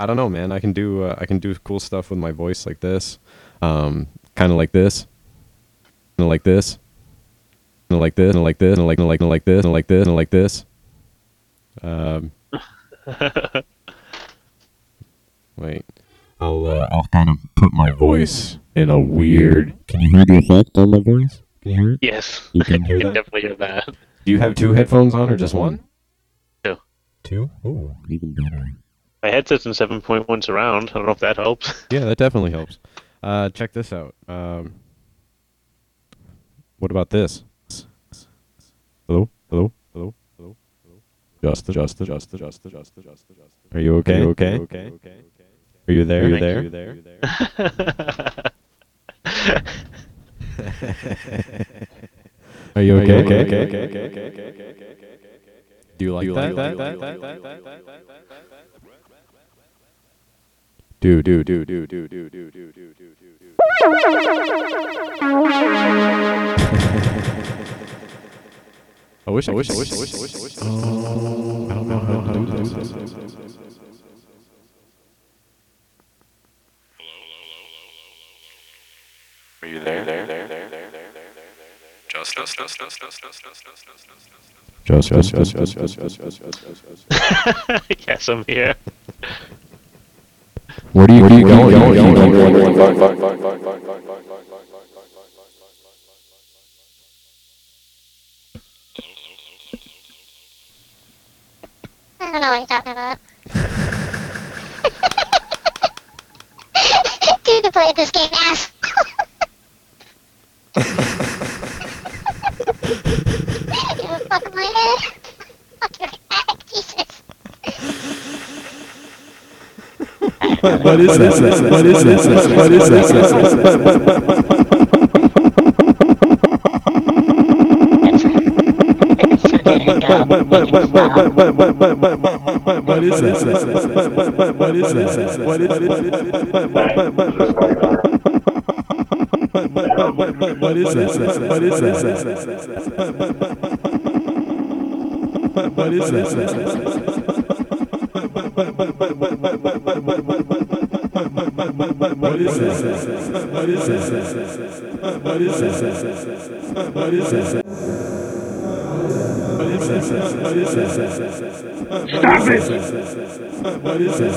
I don't know, man. I can do uh, I can do cool stuff with my voice like this, um, kind of like this, of like this, of like this, and like this, and like and like and like this, and like this, and like this. Um, wait. I'll uh, I'll kind of put my voice in a weird. Can you hear the effect on my voice? Can you hear it? Yes. You can hear that? definitely hear that. Do you have two headphones on or just one? Headset's in 7.1 surround. I don't know if that helps. Yeah, that definitely helps. Uh, check this out. Um, what about this? Hello, hello, hello, hello, hello. Justin, Justin, Justin, Justin, Justin, Justin, Justin. Are you okay? Are you okay? okay? Are you there? Are you there? Are you there? Are you okay? Okay, okay, okay, okay, okay, okay, okay. Do you like that? Do do do do do do do do do do do I wish I wish I wish I wish I wish I wish. Oh, I don't know how to do this. Are you there? There, there, there, there, there, there, Just, just, just, just, just, just, just, just, just, just. Just just just just just just just just just. yes, I'm here. Where do you where do you go? I don't know what you're talking about. Dude, to play this game, ass. you fuck my head. Fuck your head, Jesus. What is this? What is this? What is this? What is this? What is this? What is this? What is this? What is this? What is this? What is this? What is this? What is this? What is this? What is this? What is this? Stop it! What is this?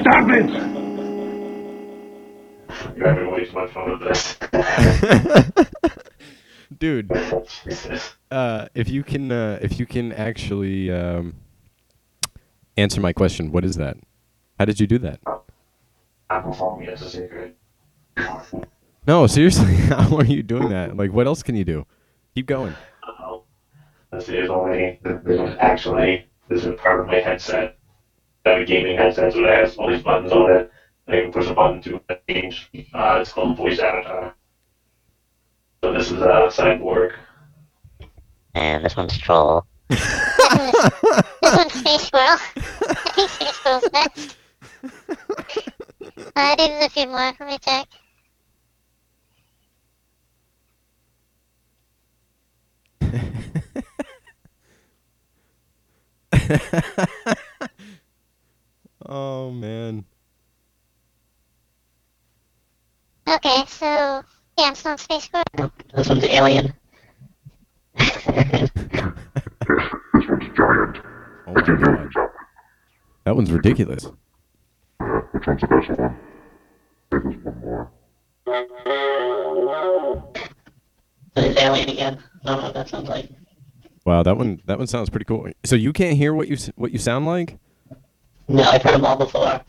Stop it! You're having way too much fun with this. Dude, uh, if you can, uh, if you can actually um, answer my question, what is that? How did you do that? I'm performing as a secret. No, seriously, how are you doing that? Like, what else can you do? Keep going. Oh, this is only, this is actually, this is part of my headset. I have a gaming headset, so it has all these buttons on it. I can push a button to change. Uh, it's called Voice Avatar. So this is a cyborg. And this one's Troll. this one's Space Squirrel. I think Space Squirrel's next. Uh, there's a few more. Let me check. oh man. Okay, so yeah, I'm still on Space Squirrel. This one's Alien. Oh my god. That one's ridiculous. Which one's the best one? I think there's one more. It's Alien again. I don't know what that sounds like. Wow, that one that one sounds pretty cool. So you can't hear what you what you sound like? No, I've heard them all before.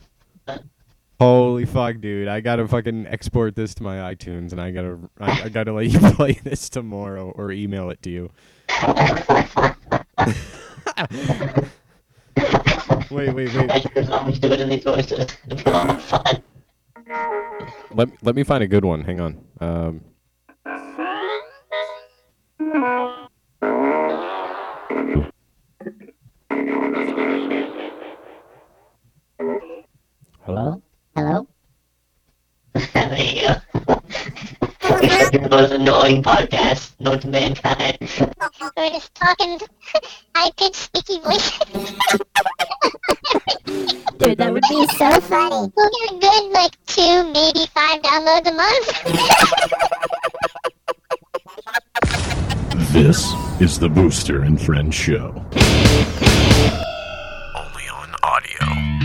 Holy fuck, dude! I gotta fucking export this to my iTunes, and I gotta I, I gotta let you play this tomorrow or email it to you. Wait, wait, wait. I can always do it in these voices. It's a lot of fun. Let let me find a good one. Hang on. Um, Hello? Hello? there you go. the most annoying podcast known to mankind. We're just talking high pitched squeaky voice. Dude, that would be so funny. We'll get a good like two, maybe five downloads a month. This is the Booster and Friends Show. Only on audio.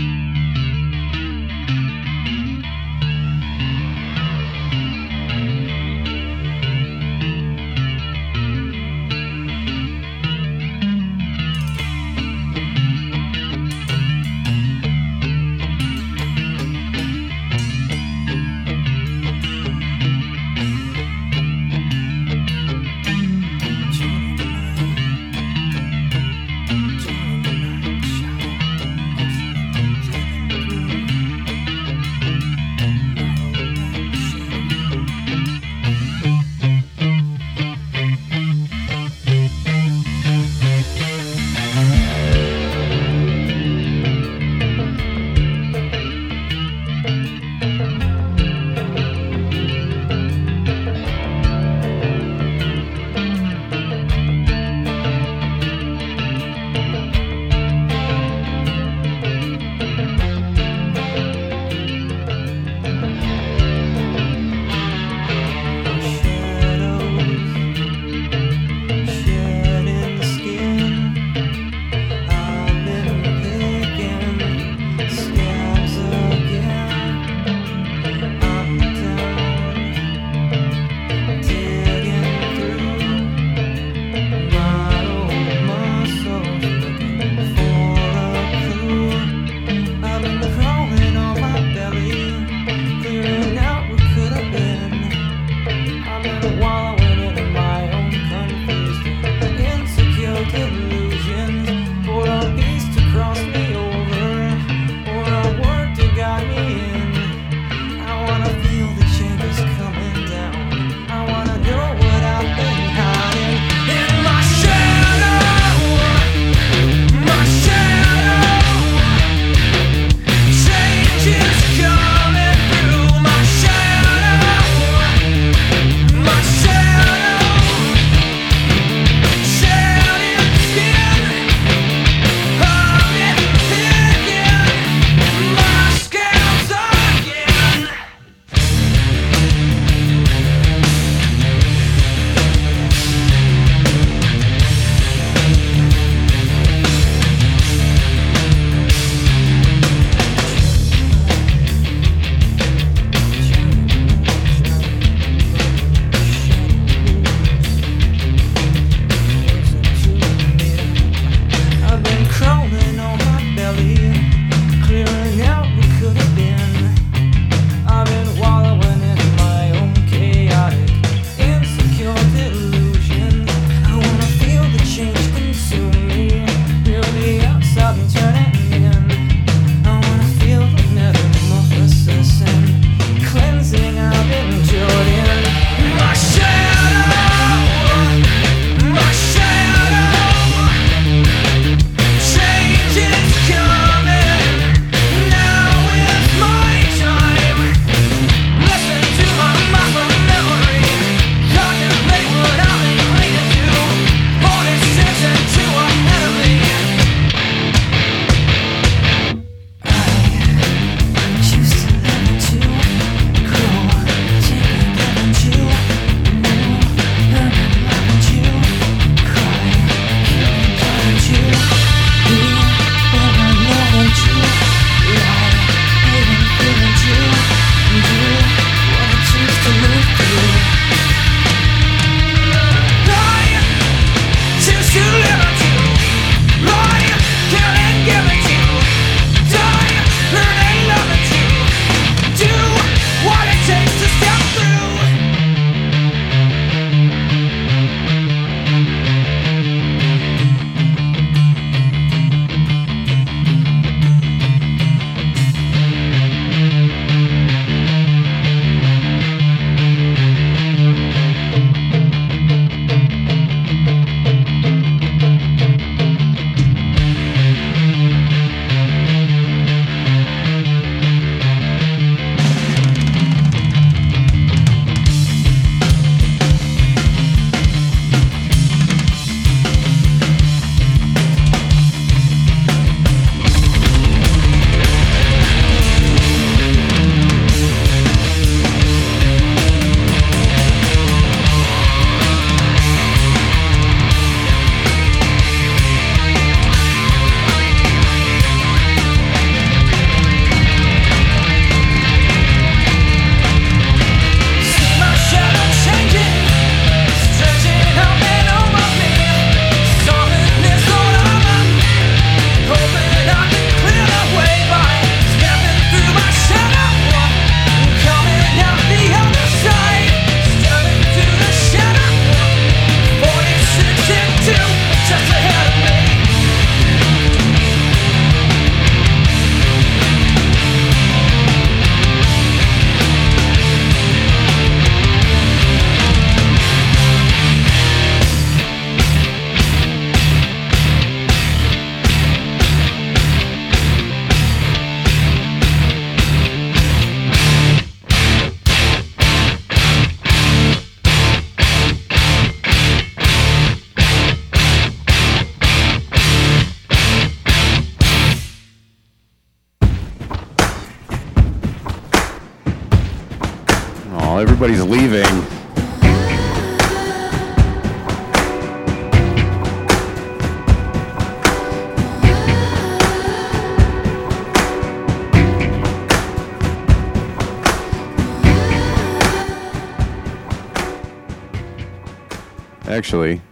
Actually,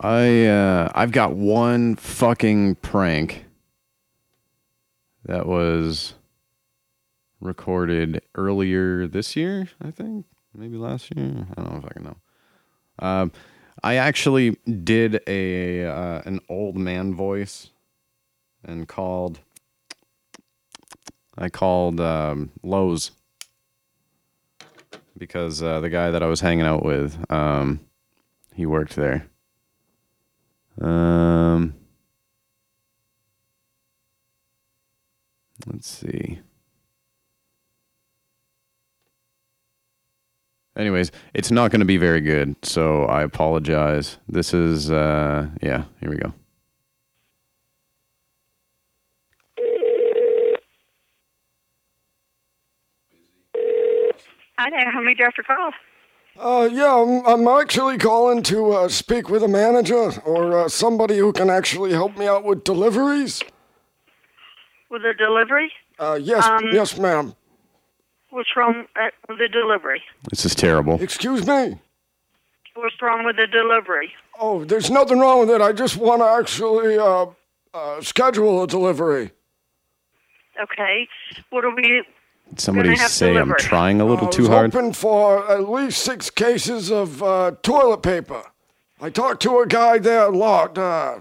I uh, I've got one fucking prank that was recorded earlier this year, I think. Maybe last year. I don't know if I can know. Um, I actually did a uh, an old man voice and called. I called um, Lowe's because uh, the guy that I was hanging out with, um, he worked there. Um, let's see. Anyways, it's not going to be very good, so I apologize. This is, uh, yeah, here we go. Hi there. How may I direct your call? Uh, yeah, I'm, I'm actually calling to uh, speak with a manager or uh, somebody who can actually help me out with deliveries. With the delivery? Uh, yes, Um, yes, ma'am. What's wrong uh, with the delivery? This is terrible. Excuse me? What's wrong with the delivery? Oh, there's nothing wrong with it. I just want to actually uh, uh, schedule a delivery. Okay. What are we? Did somebody Gonna say I'm trying a little I too was hard? hoping for at least six cases of uh, toilet paper. I talked to a guy there a lot. Uh,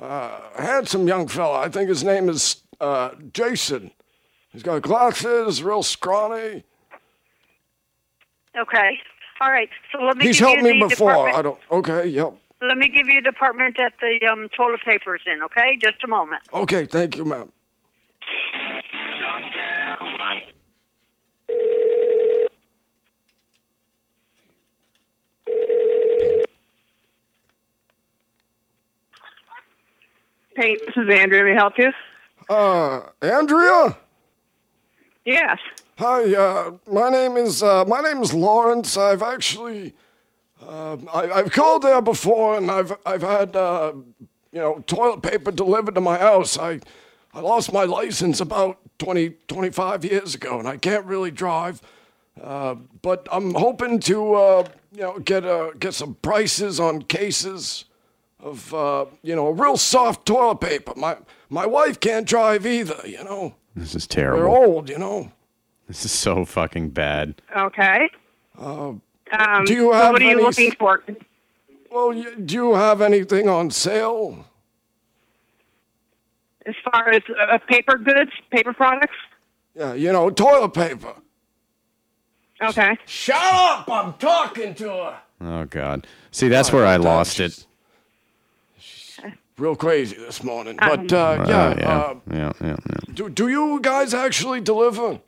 uh, a handsome young fella. I think his name is uh, Jason. He's got glasses, real scrawny. Okay. All right. So let me He's give helped you me the before. department. I don't. Okay, yep. Let me give you a department that the um, toilet paper is in. Okay. Just a moment. Okay, thank you, ma'am. Hey, this is Andrea. May I help you? Uh, Andrea. Yes. Hi. Uh, my name is uh, my name is Lawrence. I've actually uh, I, I've called there before, and I've I've had uh, you know toilet paper delivered to my house. I I lost my license about 20, 25 years ago, and I can't really drive. Uh, but I'm hoping to uh, you know get uh, get some prices on cases of uh, you know real soft toilet paper. My my wife can't drive either. You know This is we're terrible. old. You know. This is so fucking bad. Okay. Uh, Um, Do you so have what are you any looking for? well, y- do you have anything on sale? As far as uh, paper goods, paper products? Yeah, you know, toilet paper. Okay. Shut up! I'm talking to her. Oh God. See, that's where I lost it. Real crazy this morning, but uh, yeah. Uh, yeah, Uh, yeah, yeah, yeah. do do you guys actually deliver?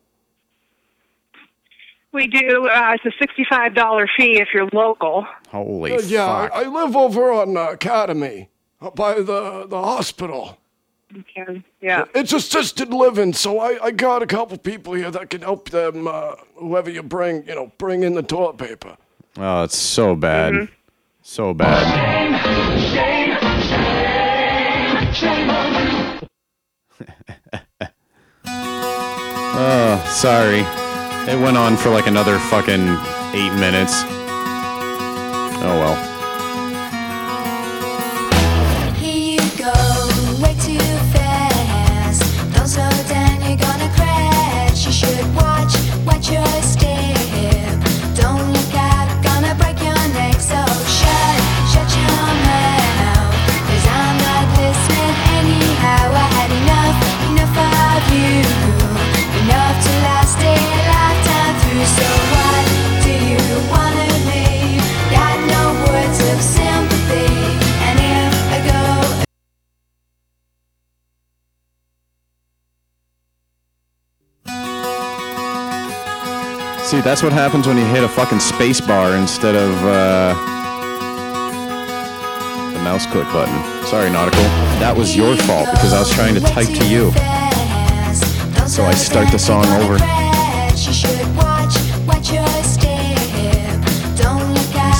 We do. Uh, it's a sixty-five dollar fee if you're local. Holy Uh, yeah, fuck. I, I live over on uh, Academy, up by the the hospital. Okay. Yeah. It's assisted living, so I, I got a couple people here that can help them. Uh, whoever you bring, you know, bring in the toilet paper. Oh, it's so bad. Mm-hmm. So bad. Oh, sorry. It went on for like another fucking eight minutes. Oh well. That's what happens when you hit a fucking space bar instead of uh, the mouse click button. Sorry, Nautical. That was your fault because I was trying to type to you. So I start the song over.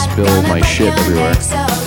Spill my shit everywhere.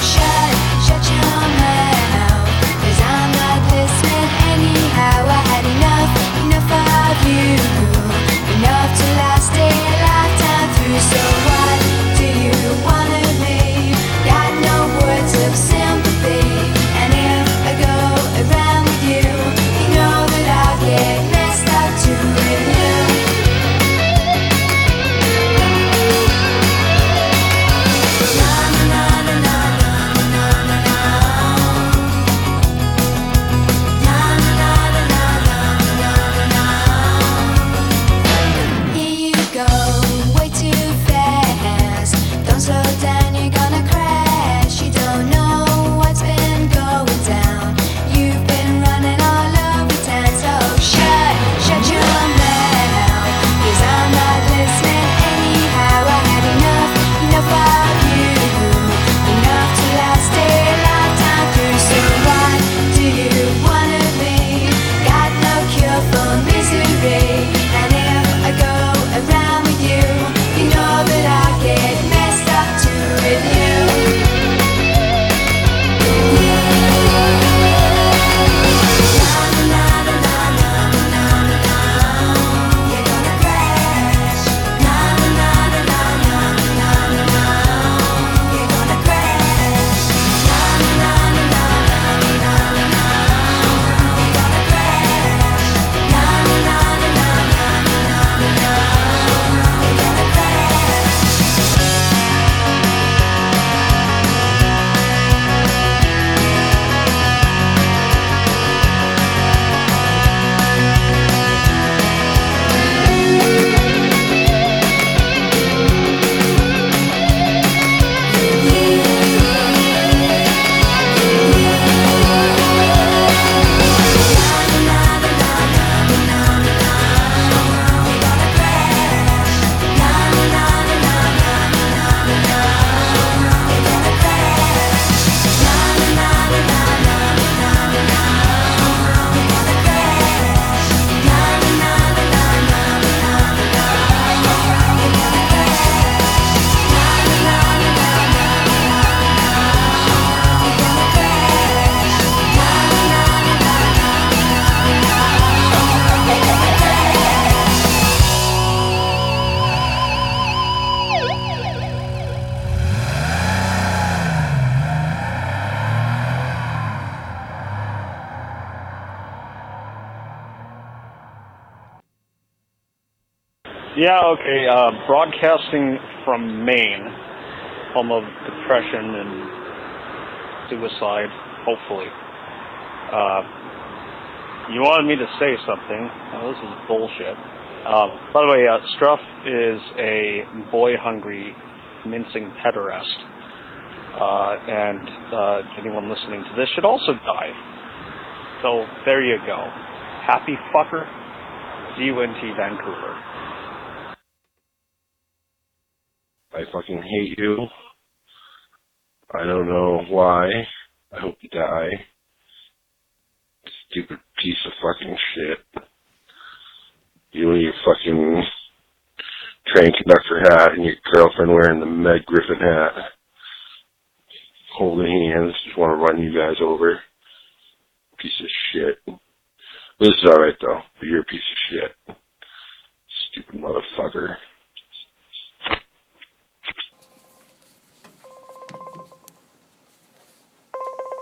Broadcasting from Maine, home of depression and suicide, hopefully. Uh, you wanted me to say something. Oh, this is bullshit. Um, by the way, uh, Struff is a boy-hungry, mincing pederast. Uh, and uh, anyone listening to this should also die. So there you go. Happy fucker. DUNT Vancouver. I fucking hate you. I don't know why. I hope you die. Stupid piece of fucking shit. You and your fucking train conductor hat and your girlfriend wearing the Meg Griffin hat. Holding hands, just want to run you guys over. Piece of shit. This is alright though, but you're a piece of shit. Stupid motherfucker.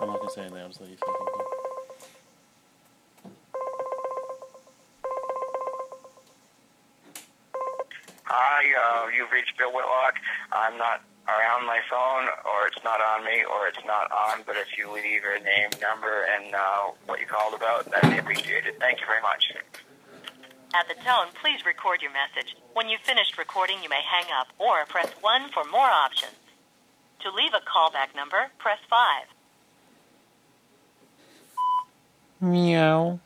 I'm not gonna say anything. I'm just letting you say something. Hi, uh, you've reached Bill Whitlock. I'm not around my phone, or it's not on me, or it's not on, but if you leave your name, number, and uh, what you called about, that'd be appreciated. Thank you very much. At the tone, please record your message. When you've finished recording, you may hang up or press 1 for more options. To leave a callback number, press 5. Meow.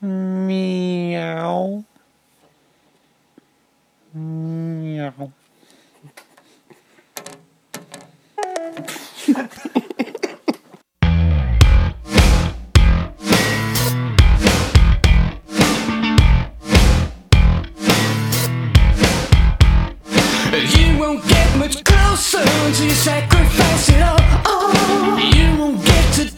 Meow. Meow. You won't get much closer until you sacrifice it all. Oh, you won't get to.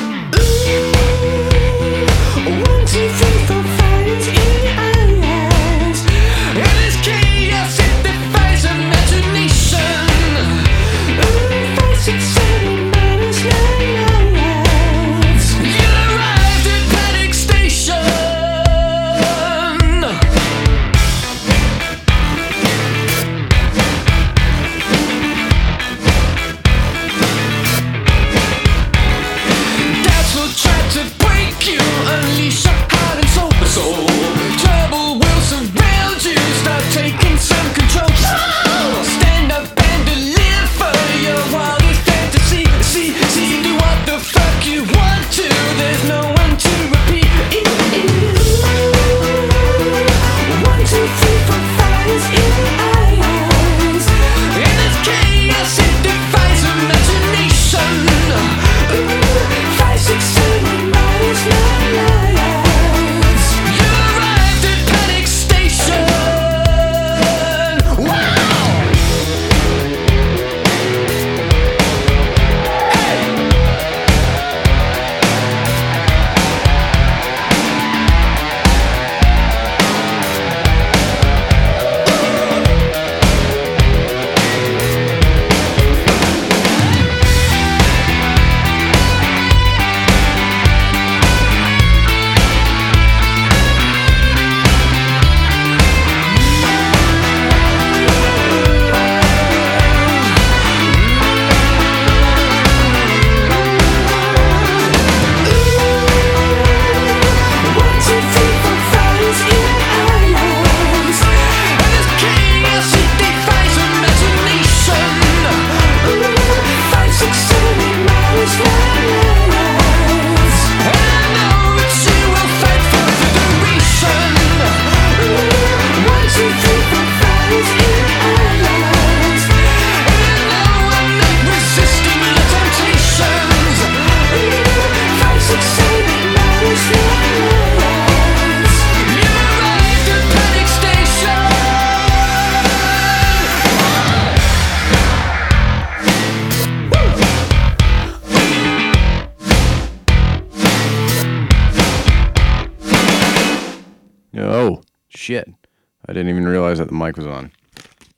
I didn't even realize that the mic was on.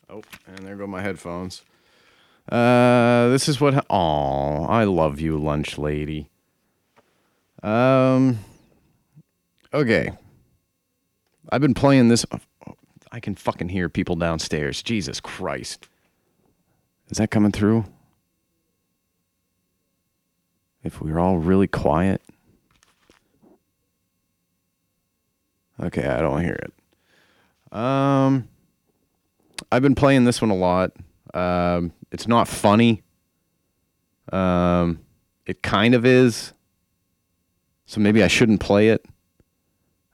Oh, and there go my headphones. Uh, this is what. Oh, I love you, lunch lady. Um. Okay. I've been playing this. I can fucking hear people downstairs. Jesus Christ. Is that coming through? If we are all really quiet. Okay, I don't hear it. Um, I've been playing this one a lot. Um, it's not funny. Um, it kind of is. So maybe I shouldn't play it.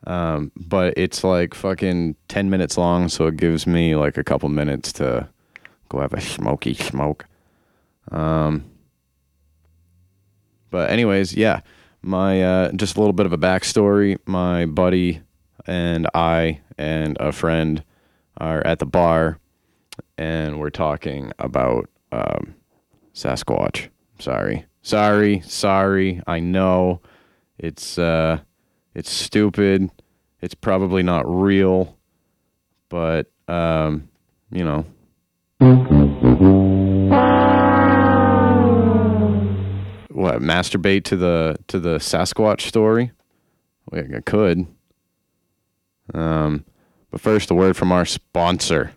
Um, but it's like fucking 10 minutes long, so it gives me like a couple minutes to go have a smoky smoke. Um, but anyways, yeah, my uh, just a little bit of a backstory. My buddy and I and a friend are at the bar, and we're talking about um, Sasquatch. Sorry, sorry, sorry. I know it's uh, it's stupid. It's probably not real, but um, you know. What masturbate to the to the Sasquatch story? I could. Um, but first, a word from our sponsor.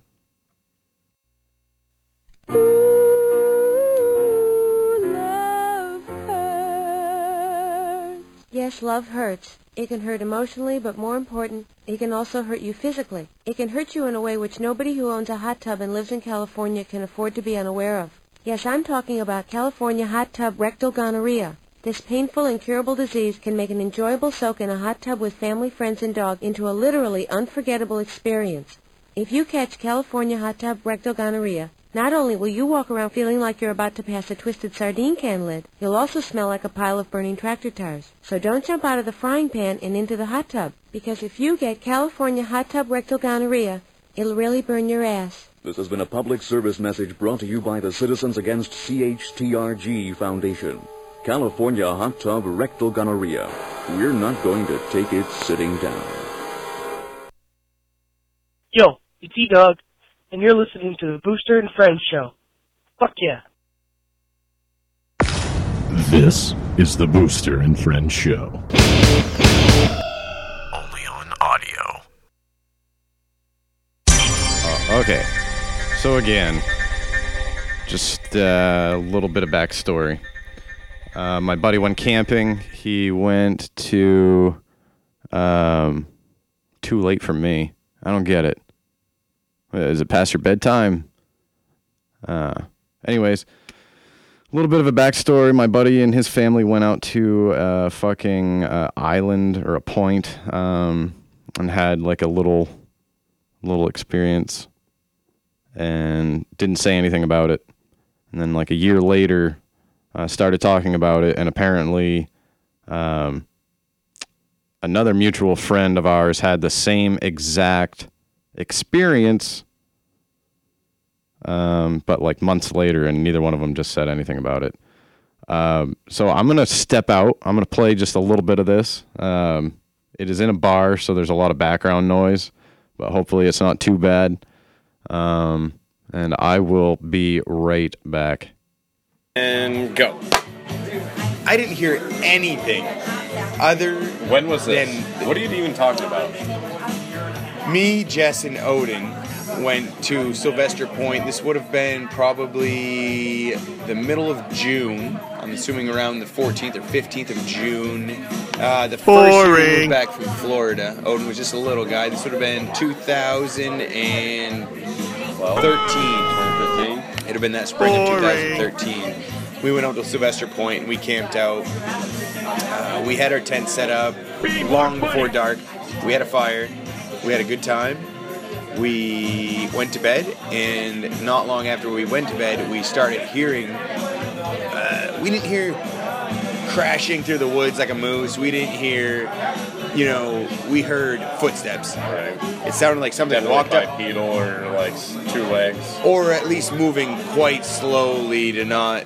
Yes, love hurts. It can hurt emotionally, but more important, it can also hurt you physically. It can hurt you in a way which nobody who owns a hot tub and lives in California can afford to be unaware of. Yes, I'm talking about California hot tub rectal gonorrhea. This painful, incurable disease can make an enjoyable soak in a hot tub with family, friends, and dog into a literally unforgettable experience. If you catch California hot tub rectal gonorrhea, Not only will you walk around feeling like you're about to pass a twisted sardine can lid, you'll also smell like a pile of burning tractor tires. So don't jump out of the frying pan and into the hot tub, because if you get California hot tub rectal gonorrhea, it'll really burn your ass. This has been a public service message brought to you by the Citizens Against CHTRG Foundation. California hot tub rectal gonorrhea. We're not going to take it sitting down. Yo, it's E Dog, and you're listening to the Booster and Friends show. Fuck yeah. This is the Booster and Friends Show. Only on audio. Uh, okay. So again, just uh, a little bit of backstory. Uh, my buddy went camping. He went to um, too late for me. I don't get it. Uh, it past your bedtime? Uh, anyways, a little bit of a backstory. My buddy and his family went out to a fucking uh, island or a point um, and had like a little little experience and didn't say anything about it. And then like a year later, uh, started talking about it, and apparently, um, another mutual friend of ours had the same exact experience, um, but like months later, and neither one of them just said anything about it. Um, so I'm gonna step out. I'm gonna play just a little bit of this. Um, it is in a bar, so there's a lot of background noise, but hopefully it's not too bad. Um, and I will be right back. And go. I didn't hear anything other. When was this? Than What are you even talking about? me, Jess, and Odin went to Sylvester Point. This would have been probably the middle of June. I'm assuming around the 14th or 15th of June. Uh, the first year we moved back from Florida. Odin was just a little guy. This would have been 2013. It'd have been that spring of 2013. We went out to Sylvester Point and we camped out. Uh, we had our tent set up long before dark. We had a fire. We had a good time. We went to bed, and not long after we went to bed, we started hearing. Uh, we didn't hear crashing through the woods like a moose. We didn't hear, you know, we heard footsteps. It sounded like something Definitely walked up bipedal or like two legs. or at least moving quite slowly to not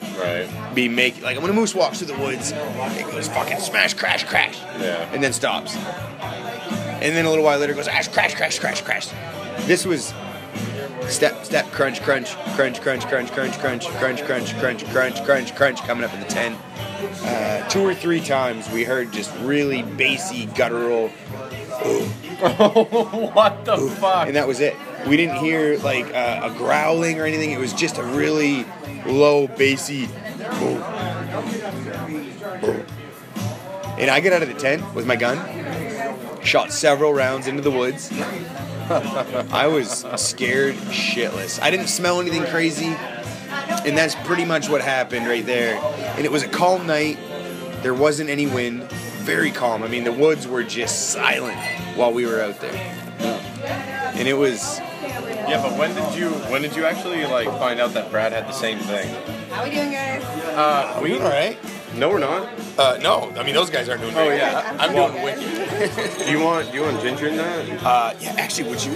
be making like when a moose walks through the woods, it goes fucking smash, crash, crash, Yeah. and then stops, and then a little while later it goes ash, crash, crash, crash, crash. This was step, step, crunch, crunch, crunch, crunch, crunch, crunch, crunch, crunch, crunch, crunch, crunch, crunch, crunch, coming up in the ten. Uh, two or three times we heard just really bassy guttural. what the fuck? And that was it. We didn't hear like uh, a growling or anything. It was just a really low, bassy. boom, boom. And I get out of the tent with my gun, shot several rounds into the woods. I was scared shitless. I didn't smell anything crazy, and that's pretty much what happened right there. And it was a calm night. There wasn't any wind. Very calm. I mean, the woods were just silent while we were out there. And it was Yeah, but when did you when did you actually like find out that Brad had the same thing? How are we doing, guys? Uh, we doing all right. No, we're not. Uh, no, I mean those guys aren't doing. Oh very yeah, good. I'm Well, doing wicked. do you want do you want ginger in that? Uh, yeah, actually, would you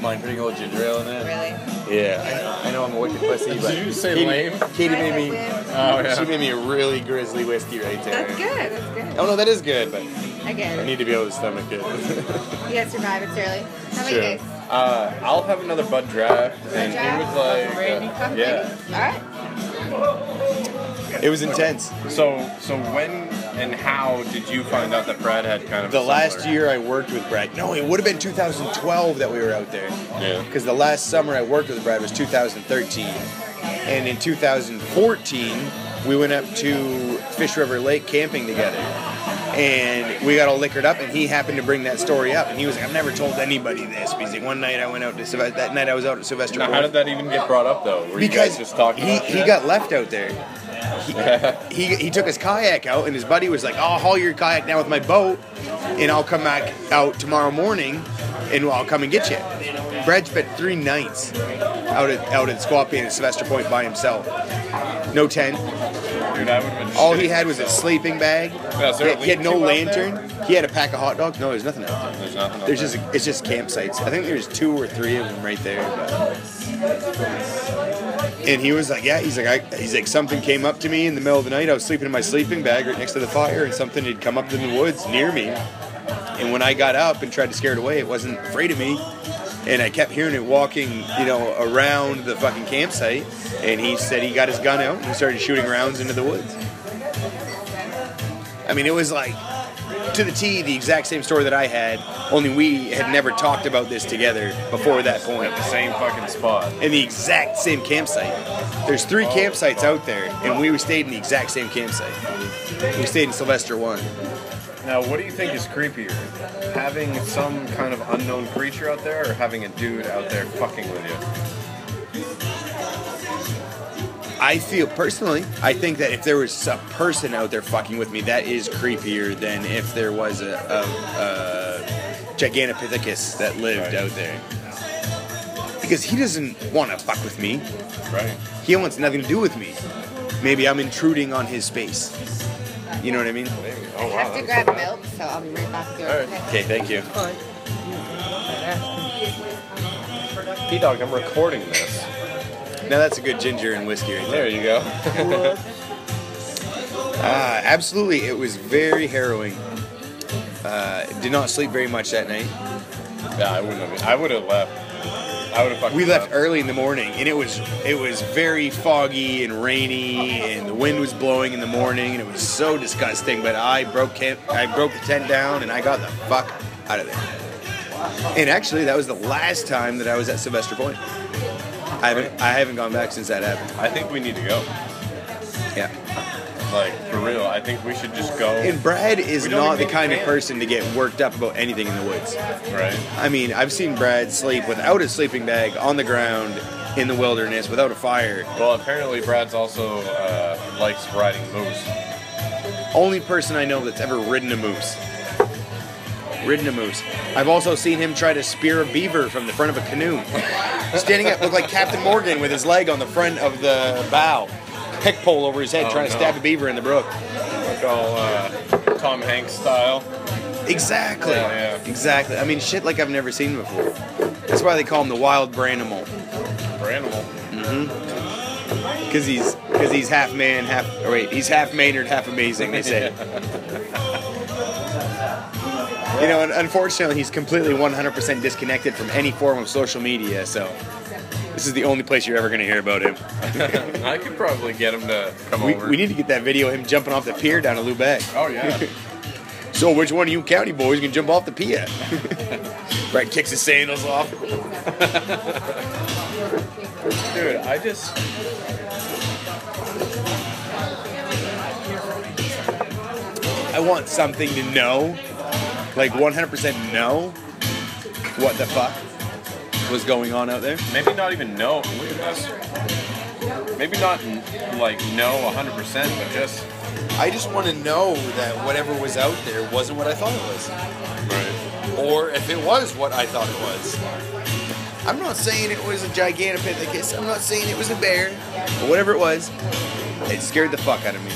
mind putting a little ginger ale in that? Really? Yeah, I know, I know I'm a wicked pussy, Did but you say Katy, lame? Katy made me. Oh, yeah. She made me a really grizzly whiskey right there. That's good. That's good. Oh no, that is good, but I get I need to be able to stomach it. You gotta survive. It's early. How about you Sure. guys? Uh, I'll have another Bud Draft, and he draft? like, uh, yeah. All right. It was intense. So, so when and how did you find out that Brad had kind of The last year I worked with Brad. No, it would have been 2012 that we were out there. Yeah. Because the last summer I worked with Brad was 2013, and in 2014 we went up to Fish River Lake camping together, and we got all liquored up, and he happened to bring that story up, and he was like, "I've never told anybody this." Because like, one night I went out to Sylvester. That night I was out at Sylvester. Now, how did that even get brought up though? Were you because guys just talking he, he got left out there. He, he, he took his kayak out, and his buddy was like, I'll haul your kayak down with my boat, and I'll come back out tomorrow morning, and I'll come and get you. Brad spent three nights out at out at Squapan and Sylvester Point by himself. No tent. Dude, I would have been. All he had was a sleeping bag. Yeah, is there he, he had no lean-to out there? lantern. He had a pack of hot dogs. No, there's nothing out there. There's nothing. There's there. just it's just campsites. I think there's two or three of them right there. But. And he was like, yeah, he's like, I, he's like, something came up to me in the middle of the night. I was sleeping in my sleeping bag right next to the fire, and something had come up in the woods near me. And when I got up and tried to scare it away, it wasn't afraid of me. And I kept hearing it walking, you know, around the fucking campsite. And he said he got his gun out and he started shooting rounds into the woods. I mean, it was like to the T, the exact same story that I had, only we had never talked about this together before that point. At the same fucking spot. In the exact same campsite. There's three campsites out there, and we stayed in the exact same campsite. We stayed in Sylvester 1. Now, what do you think is creepier? Having some kind of unknown creature out there, or having a dude out there fucking with you? I feel personally, I think that if there was a person out there fucking with me, that is creepier than if there was a, a, a Gigantopithecus that lived out there. Because he doesn't want to fuck with me. Right. He wants nothing to do with me. Maybe I'm intruding on his space. You know what I mean? Oh, wow, I have to grab milk, so I'll be right back. to you, okay? Okay, thank you. P Dog, I'm recording this. Now that's a good ginger and whiskey right there. There you go. Uh, absolutely, it was very harrowing. Uh, did not sleep very much that night. yeah, I wouldn't have. I would have left. I would have fucking. We left early in the morning, and it was it was very foggy and rainy, and the wind was blowing in the morning, and it was so disgusting. But I broke camp, I broke the tent down, and I got the fuck out of there. And actually, that was the last time that I was at Sylvester Point. I haven't I haven't gone back since that happened. I think we need to go. Yeah. Like for real, I think we should just go. And Brad is We don't not the even kind of person to get worked up about anything in the woods. Right. I mean, I've seen Brad sleep without a sleeping bag on the ground in the wilderness without a fire. Well, apparently Brad's also uh, likes riding moose. Only person I know that's ever ridden a moose. Ridden a moose. I've also seen him try to spear a beaver from the front of a canoe. Standing up, looked like Captain Morgan with his leg on the front of the bow. Pick pole over his head, Oh, trying to stab a beaver in the brook. Like all uh, Tom Hanks style. Exactly. Yeah, yeah. Exactly. I mean, shit like I've never seen before. That's why they call him the wild branimal. For animal. Mm-hmm. Because he's because he's half man, half or wait, he's half Maynard, half amazing. They say. You know, and unfortunately, he's completely 100% disconnected from any form of social media. So, this is the only place you're ever going to hear about him. I could probably get him to come we, over. we need to get that video of him jumping off the pier down at Lubec. Oh yeah. So, which one of you county boys can jump off the pier? Brad kicks his sandals off. Dude, I just. I want something to know, like 100% know what the fuck was going on out there. Maybe not even know. Look at this. Maybe not like know 100%, but just. I just want to know that whatever was out there wasn't what I thought it was. Right. Or if it was what I thought it was. I'm not saying it was a Gigantopithecus. I'm not saying it was a bear. But whatever it was, it scared the fuck out of me.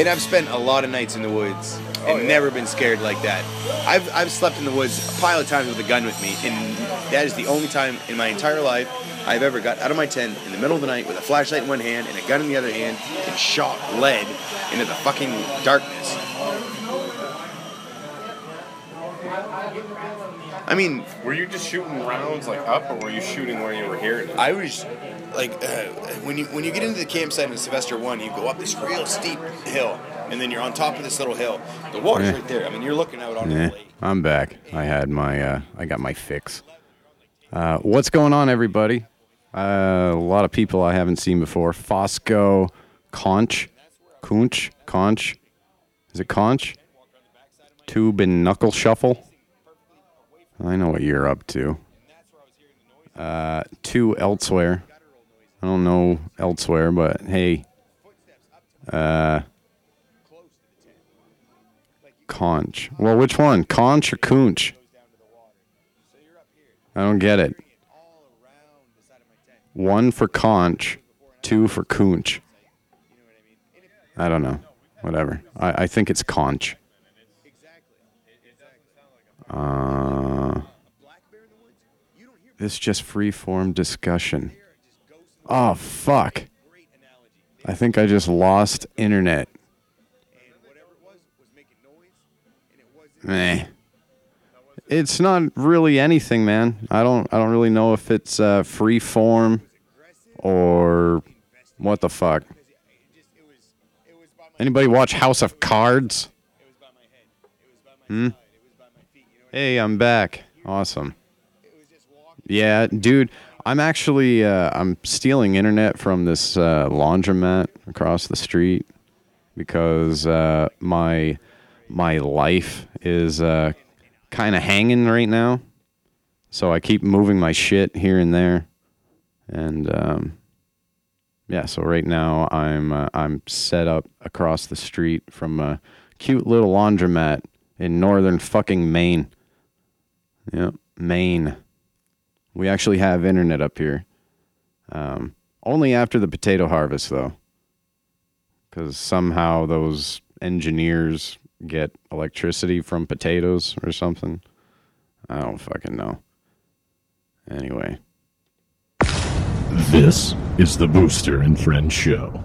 And I've spent a lot of nights in the woods and never been scared like that. I've, I've slept in the woods a pile of times with a gun with me, and that is the only time in my entire life I've ever got out of my tent in the middle of the night with a flashlight in one hand and a gun in the other hand and shot lead into the fucking darkness. I mean, Were you just shooting rounds like up, or were you shooting where you were hearing it? I was like, uh, when you when you get into the campsite in Sylvester One, you go up this real steep hill, and then you're on top of this little hill. The water's Yeah. right there. I mean, you're looking out on Yeah. I'm back. I had my, uh, I got my fix. Uh, what's going on, everybody? Uh, a lot of people I haven't seen before. Fosco, Conch, Conch, Conch. Is it Conch? Tube and Knuckle Shuffle. I know what you're up to. Uh, two elsewhere. I don't know elsewhere, but hey. Uh, Conch. Well, which one? Conch or Coonch? I don't get it. one for conch, two for coonch. I don't know. Whatever. I, I think it's conch. Uh, this just free form discussion. Oh fuck. I think I just lost internet. Meh. It's not really anything, man. I don't I don't really know if it's uh, free form or what the fuck. Anybody watch House of Cards? Hmm? Hey, I'm back. Awesome. Yeah, dude, I'm actually uh, I'm stealing internet from this uh, laundromat across the street because uh, my my life is uh, kind of hanging right now. So I keep moving my shit here and there, and um, yeah. So right now I'm uh, I'm set up across the street from a cute little laundromat in northern fucking Maine. Yep, Maine. We actually have internet up here. Um, only after the potato harvest, though, because somehow those engineers get electricity from potatoes or something. I don't fucking know. Anyway, This is the Booster and Friends Show.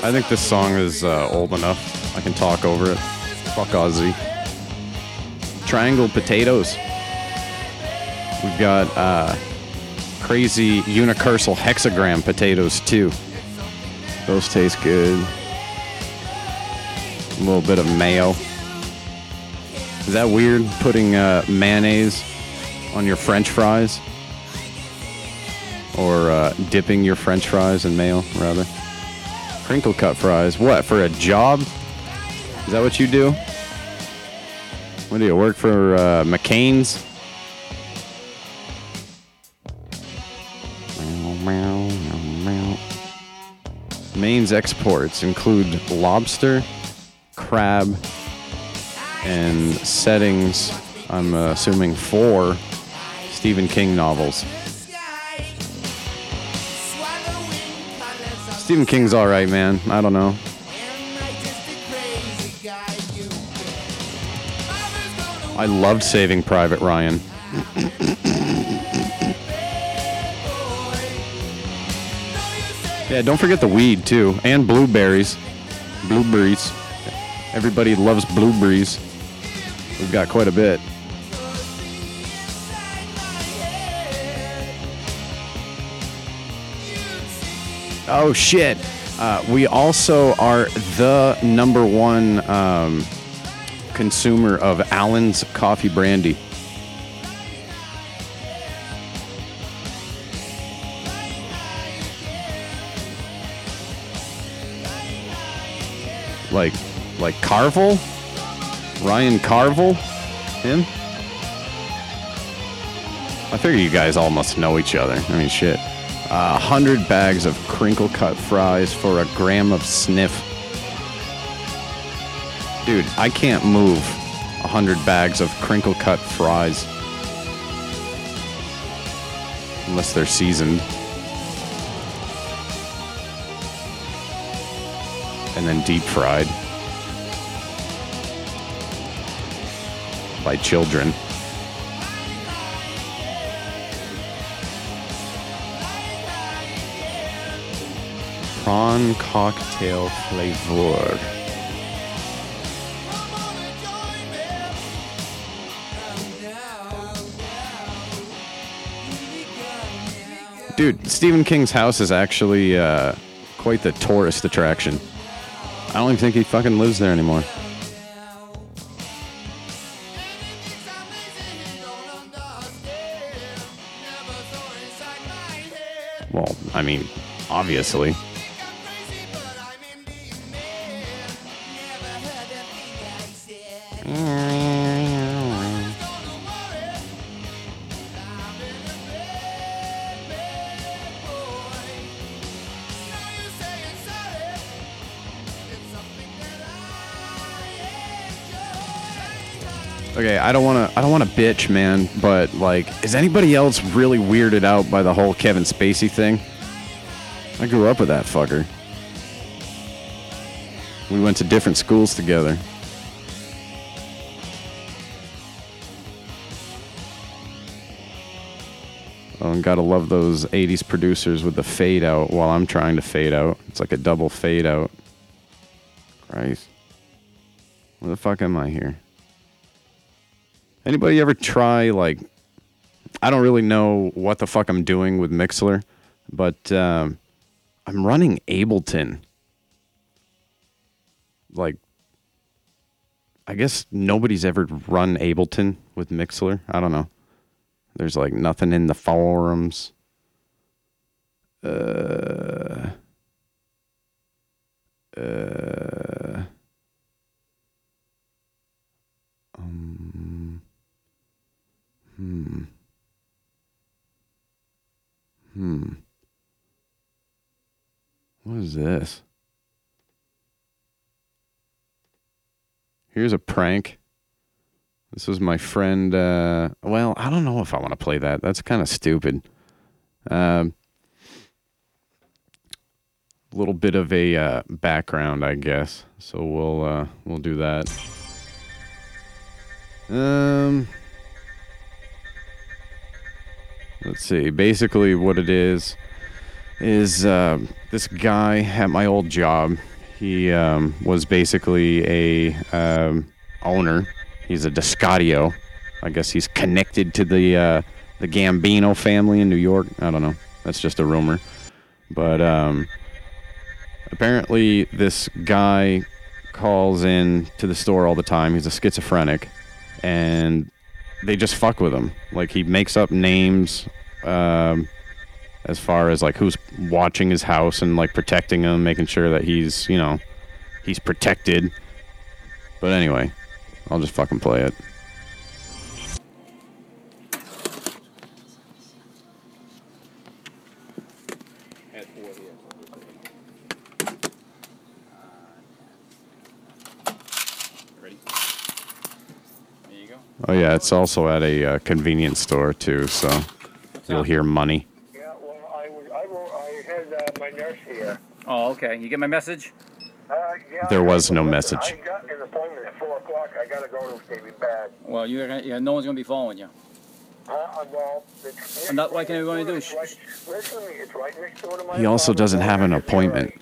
I think this song is uh, old enough. I can talk over it. Fuck Ozzy. Triangle potatoes. We've got uh, crazy unicursal hexagram potatoes too. Those taste good. A little bit of mayo. Is that weird putting uh, mayonnaise on your French fries? Or uh, dipping your French fries in mayo, rather? Crinkle cut fries. What, for a job? Is that what you do? What do you work for uh, McCain's? Maine's exports include lobster, crab, and settings, I'm assuming, for Stephen King novels. Stephen King's alright, man. I don't know. I loved Saving Private Ryan. yeah, don't forget the weed too, and blueberries. Blueberries. Everybody loves blueberries. We've got quite a bit. Oh shit! Uh, we also are the number one um, consumer of Allen's coffee brandy. Like, like Carvel, Ryan Carvel, him. I figure you guys all must know each other. I mean, shit. A uh, hundred bags of crinkle cut fries for a gram of sniff. Dude, I can't move a hundred bags of crinkle cut fries unless they're seasoned. And then deep fried by children. Prawn cocktail flavor. Dude, Stephen King's house is actually uh, quite the tourist attraction. I don't even think he fucking lives there anymore. Well, I mean, obviously. I don't want to. I don't want to bitch, man. But like, is anybody else really weirded out by the whole Kevin Spacey thing? I grew up with that fucker. We went to different schools together. Oh, and gotta love those 80s producers with the fade out while I'm trying to fade out. It's like a double fade out. Christ. Where the fuck am I here? Anybody ever try, like, I don't really know what the fuck I'm doing with Mixlr, but um, I'm running Ableton. Like, I guess nobody's ever run Ableton with Mixlr. I don't know. There's like nothing in the forums. Uh, uh, Hmm. What is this? Here's a prank. This was my friend. Uh, well, I don't know if I want to play that. That's kind of stupid. Um, a little bit of a uh, background, I guess. So we'll uh, we'll do that. Um, let's see. Basically, what it is is uh, this guy at my old job. He um, was basically a um, owner. He's a Descadio. I guess he's connected to the uh, the Gambino family in New York. I don't know. That's just a rumor. But um, apparently, this guy calls in to the store all the time. He's a schizophrenic, and they just fuck with him. Like he makes up names um, as far as like who's watching his house and like protecting him, making sure that he's you know he's protected. But anyway, I'll just fucking play it. Oh yeah, it's also at a uh, convenience store too, so you'll hear money. Yeah, well, I, was, I, I had uh, my nurse here. Oh, okay. You get my message? There was no message. I got an appointment at 4 o'clock. I got to go to Stevie Bad. Well, you're gonna, yeah, no one's gonna be following you. Uh, well, it's, And that, what can everybody do? it's right, listen to me. It's right next door to my He also doesn't have an appointment.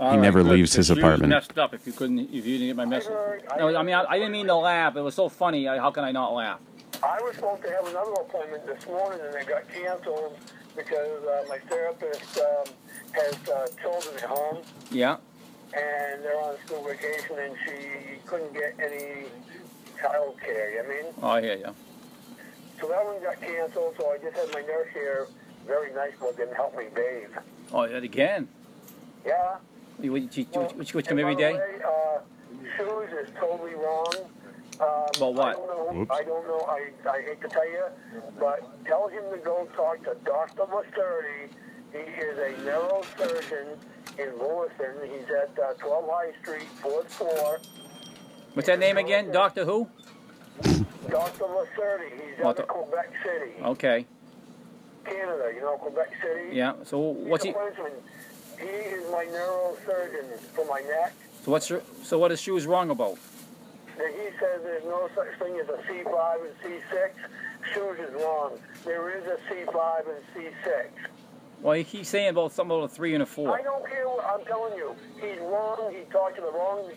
All He right, never good, leaves his you was apartment. messed up if you couldn't, if you didn't get my message. No, I mean, I, I didn't mean to laugh. It was so funny. I, how can I not laugh? I was supposed to have another appointment this morning, and it got canceled because uh, my therapist um, has uh, children at home, Yeah. and they're on school vacation, and she couldn't get any child care. You know what I mean? Oh, I hear you. So that one got canceled. So I just had my nurse here, very nice, but didn't help me bathe. Oh, that again. Yeah. You, what, you, Well, what, you, what, you come and every by day? the Way, uh, shoes is totally wrong. Um, About what? I don't know. Whoops. I don't know. I, I hate to tell you, but tell him to go talk to Dr. Lasturdi. He is a neurosurgeon in Lewiston. He's at uh, 12 High Street, fourth floor. What's that name again? Doctor who? Dr. Lasturdi. He's What out the- of Quebec City, Okay. Canada. You know Quebec City. Yeah. So what's he? He's a Frenchman. He is my neurosurgeon for my neck. So what's your, so what is shoes wrong about? that he says there's no such thing as a C5 and C6. Shoes is wrong. There is a C5 and C6. Well, he keeps saying about something about a three and a four. I don't care what I'm telling you. He's wrong. He talked to the wrong,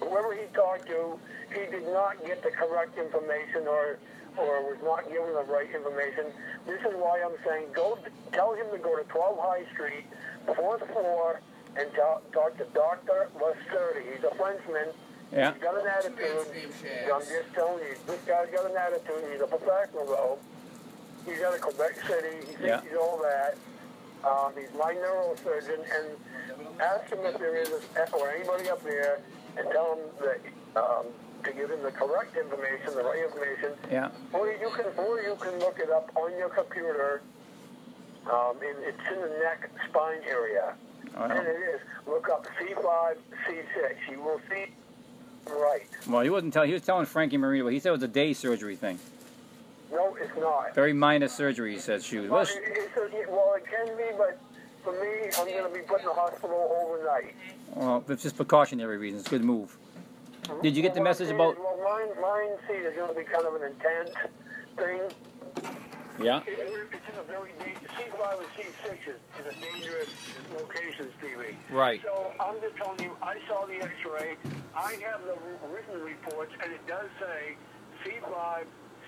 whoever he talked to, he did not get the correct information or or was not given the right information. This is why I'm saying go tell him to go to 12 High Street, fourth floor, and talk, talk to Dr. Lasturdi. He's a Frenchman. Yeah. He's got an attitude. I'm just telling you, this guy's got an attitude. He's a professional, though. He's out of Quebec City. He thinks Yeah. he's all that. Um, he's my neurosurgeon, and ask him if there is, a, or anybody up there, and tell him that um, to give him the correct information, the right information. Yeah. Or you can, or you can look it up on your computer. Um, in, it's in the neck spine area, and it is. Look up C5, C6. You will see right. Well, he wasn't telling. He was telling Frankie Marino. He said it was a day surgery thing. No, it's not. Very minor surgery. He said shoes. Well, Well, it, it's a, well, it can be, but for me, I'm going to be put in the hospital overnight. well, it's just precautionary reasons. Good move. Did you get the message about? Well, mine, mine, see, is going to be kind of an intense thing. Yeah. It, it's in a very da- C5 and C6 is, a dangerous location, Stevie. Right. So I'm just telling you, I saw the X-ray. I have the written reports, and it does say C5,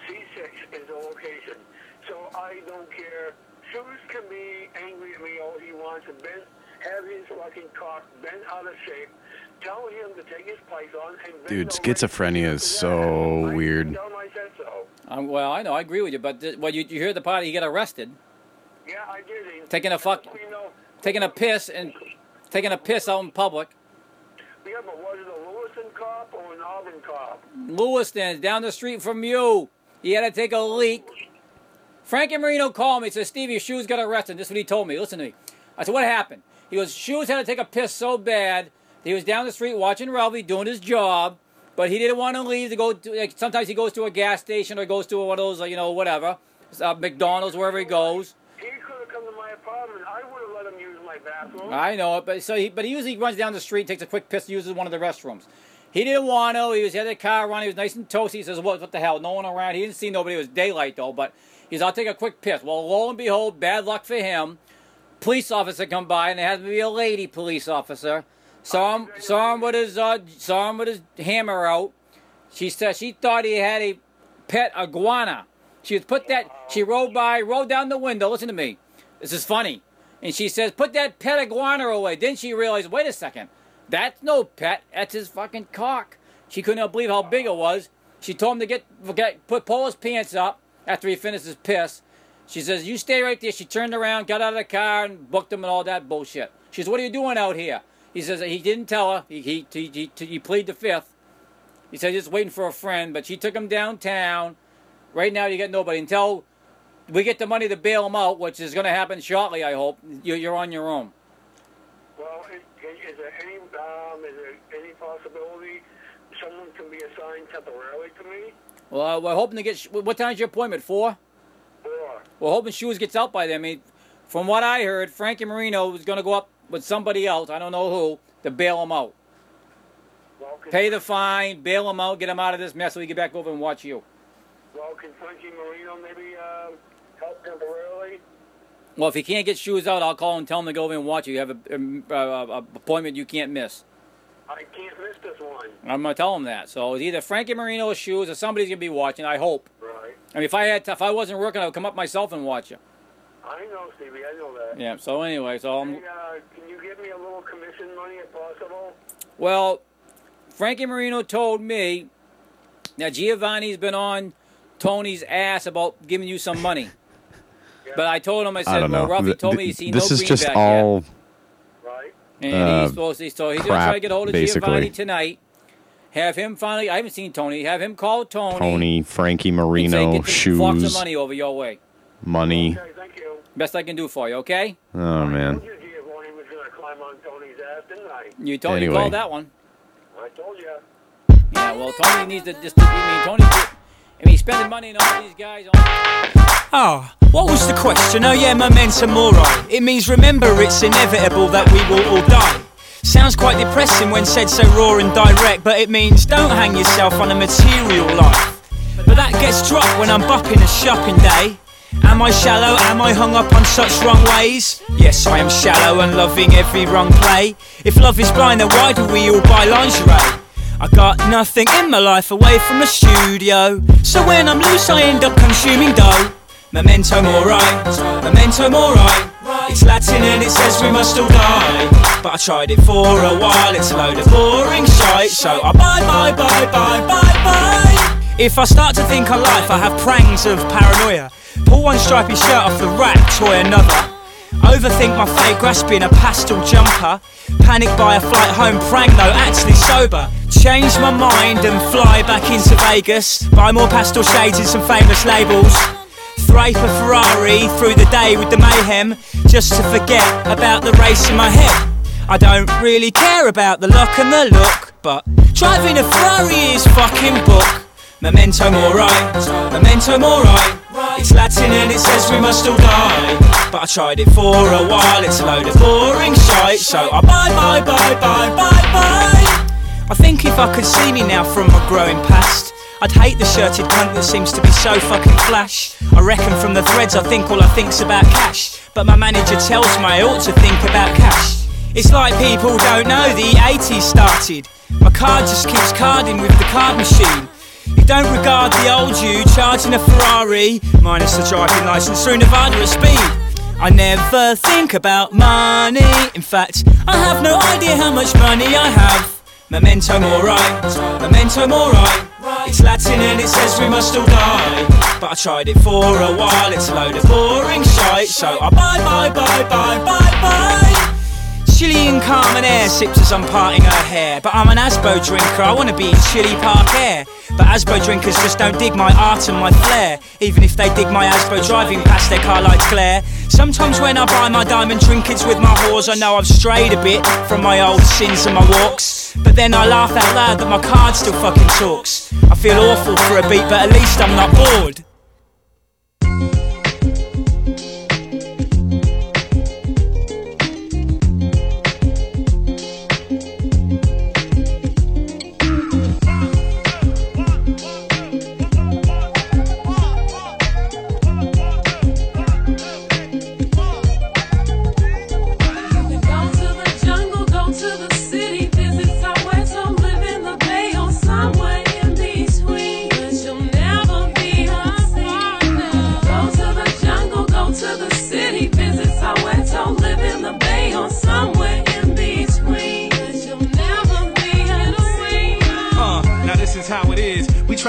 C6 is the location. So I don't care. Shoes can be angry at me all he wants, and Ben have his fucking cock bent out of shape. Tell him to take his python and Dude, schizophrenia is so weird. Tell him I said so. Um, well, I know. I agree with you. But th- well, you, you hear the part? He got arrested, Yeah, I did. He- taking a fuck, You know, taking a piss and taking a piss out in public. yeah, but was it a Lewiston cop or an Auburn cop? Lewiston, down the street from you. He had to take a leak. Frankie Marino called me. He said, Steve, your shoes got arrested. This is what he told me. Listen to me. I said, what happened? He goes, shoes had to take a piss so bad. He was down the street watching Ralphie doing his job, but he didn't want to leave to go. To, like, sometimes he goes to a gas station or goes to one of those, you know, whatever, uh, McDonald's, wherever he goes. He could have come to my apartment. I would have let him use my bathroom. I know it, but so he, but he usually runs down the street, takes a quick piss, uses one of the restrooms. He didn't want to. He was had the car running. He was nice and toasty. He says, "What? What the hell? No one around." He didn't see nobody. It was daylight though. But he's, "I'll take a quick piss." Well, lo and behold, bad luck for him. Police officer come by, and it had to be a lady police officer. Saw him, saw him with his, uh, saw him with his hammer out. She said she thought he had a pet iguana. She put that. She rode by, rolled down the window. Listen to me. This is funny. And she says, "Put that pet iguana away." Then she realized, wait a second, that's no pet. That's his fucking cock. She couldn't believe how big it was. She told him to get, get put pull his pants up after he finished his piss. She says, "You stay right there." She turned around, got out of the car, and booked him and all that bullshit. She says, "What are you doing out here?" He says he didn't tell her. He he he, he, he plead the fifth. He said just waiting for a friend, but she took him downtown. Right now, you get nobody until we get the money to bail him out, which is going to happen shortly. I hope you're, you're on your own. Well, is, is there any um, is there any possibility someone can be assigned temporarily to me? Well, we're hoping to get. What time's your appointment? Four. Four. We're hoping Shoes gets out by then. I mean, from what I heard, Frankie Marino was going to go up with somebody else. I don't know who to bail him out. Pay the fine, bail him out, get him out of this mess so can get back over and watch you. Well, can Frankie Marino maybe uh, help temporarily? Well, if he can't get Shoes out, I'll call and tell him to go over and watch you. You have a, appointment you can't miss. I can't miss this one. I'm gonna tell him that. So it's either Frankie Marino or Shoes or somebody's gonna be watching. I hope. Right. I mean, if I had, to, if I wasn't working, I would come up myself and watch you. I know, Stevie. I know that. Yeah. So anyway, so I'm, Hey, uh, can you give me a little commission money if possible? well, Frankie Marino told me now Giovanni's been on Tony's ass about giving you some money. But I told him, I I said, don't well. Ruffy Th- told me he's seen this no is just greenback all yet. And uh, he's supposed to, so he's gonna crap, try to get a hold of basically. Giovanni tonight. Have him finally. I haven't seen Tony. Have him call Tony. Tony, Frankie and say, Marino, get the flock shoes, money over your way. money. Okay, thank you. Best I can do for you. Okay. Oh man. Giovanni was going to climb on Tony's ass, didn't I? You told you Anyway. called that one. I told you. Yeah. Well, Tony needs to just. I mean, Tony. I mean, he's spending money on all these guys. Oh, what was the question? Oh yeah, memento mori. It means remember it's inevitable that we will all die. Sounds quite depressing when said so raw and direct, but it means don't hang yourself on a material life. But that gets dropped when I'm bopping a shopping day. Am I shallow? Am I hung up on such wrong ways? Yes, I am shallow and loving every wrong play. If love is blind, then why do we all buy lingerie? I got nothing in my life away from the studio. So when I'm loose, I end up consuming dough. Memento mori, memento mori. It's Latin and it says we must all die. But I tried it for a while, it's a load of boring shite. So I bye bye bye bye bye bye. If I start to think on life, I have prangs of paranoia. Pull one stripy shirt off the rack, toy another. Overthink my fate, grasping a pastel jumper. Panic by a flight home, prank though, actually sober. Change my mind and fly back into Vegas. Buy more pastel shades and some famous labels. Thrape a Ferrari through the day with the mayhem, just to forget about the race in my head. I don't really care about the luck and the look, but driving a Ferrari is fucking book. Memento mori, memento mori. It's Latin and it says we must all die. But I tried it for a while, it's a load of boring shite. So I bye bye bye bye bye bye. I think if I could see me now from my growing past, I'd hate the shirted cunt that seems to be so fucking flash. I reckon from the threads I think all I think's about cash. But my manager tells me I ought to think about cash. It's like people don't know the 80s started. My card just keeps carding with the card machine. You don't regard the old you charging a Ferrari, minus the driving license through Nevada at speed. I never think about money. In fact, I have no idea how much money I have. Memento mori, memento mori. It's Latin and it says we must all die. But I tried it for a while, it's a load of boring shite. So I bye bye bye bye bye bye. Chilean Carménère sips as I'm parting her hair. But I'm an Asbo drinker, I wanna be in Chili Park Air. But Asbo drinkers just don't dig my art and my flair. Even if they dig my Asbo driving past their car lights glare. Sometimes when I buy my diamond trinkets with my whores, I know I've strayed a bit from my old sins and my walks. But then I laugh out loud that my card still fucking talks. I feel awful for a beat, but at least I'm not bored.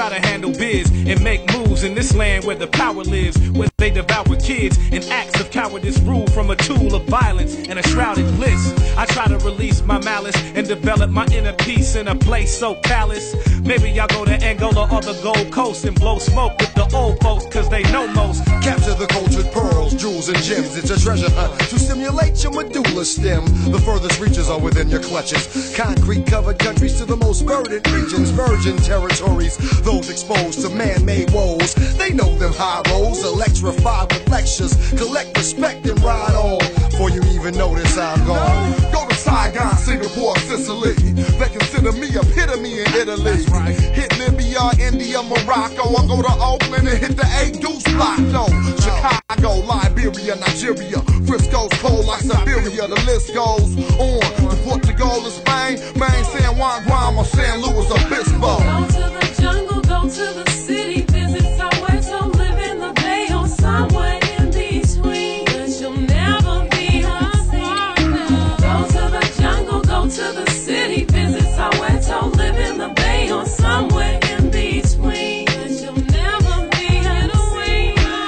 Try to handle biz and make moves in this land where the power lives, where they devour kids and acts of cowardice rule from a tool of violence and a shrouded bliss. I try to release my malice and develop my inner peace in a place so callous. Maybe I'll go to Angola or the Gold Coast and blow smoke with the old folks cause they know most. Capture the cultured pearls, jewels, and gems. It's a treasure hunt to stimulate your medulla stem. The furthest reaches are within your clutches. Concrete covered countries to the most burdened regions, virgin territories. Those exposed to man made woes. They know them high roads, electrified with lectures. Collect respect and ride on. Before you even notice I'm gone. Go to Saigon, Singapore, Sicily. They consider me epitome in Italy. Right. Hit Libya, India, Morocco. I go to Oakland and hit the eight deuce block. No, Chicago, Liberia, Nigeria. Frisco's cold like Siberia. The list goes on. To Portugal and Spain, Maine, San Juan, Guam, or San Luis Obispo. Go to the jungle, go to the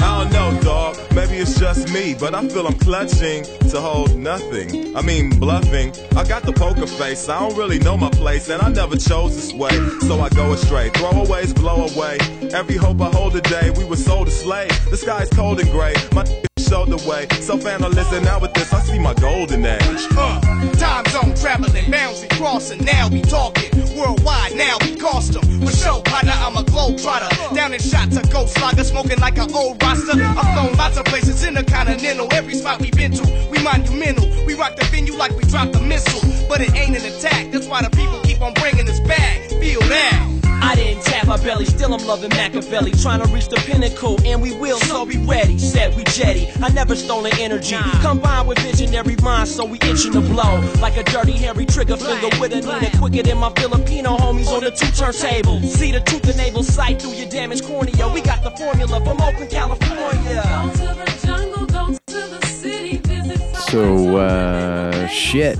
I don't know, dog. Maybe it's just me, but I feel I'm clutching to hold nothing. I mean, bluffing. I got the poker face. I don't really know my place, and I never chose this way. So I go astray. Throwaways blow away. Every hope I hold today, we were sold a slave. The sky's cold and gray. My showed the way. Self analyst, and now with this, I see my golden age. Uh, time zone traveling, bouncing, crossing. Now we talking worldwide. Now we cost 'em. For sure, partner, I'm a globe trotter. Down in shot to ghost slugger, smoking like an old roster. I've flown lots of places in the continental. Every spot we've been to, we monumental. We rock the venue like we dropped a missile, but it ain't an attack. That's why the people keep on bringing us back. Feel that. I didn't tap my belly, still I'm loving Machiavelli. Trying to reach the pinnacle, and we will, so be ready. Said we jetty, I never stolen energy. Combined with visionary minds, so we itching to blow. Like a dirty, hairy trigger finger with a Nina. Quicker than my Filipino homies on the two turntable. See the truth enable sight through your damaged cornea. We got the formula from Oakland, California. Go to the jungle, go to the city, visit So, uh, shit.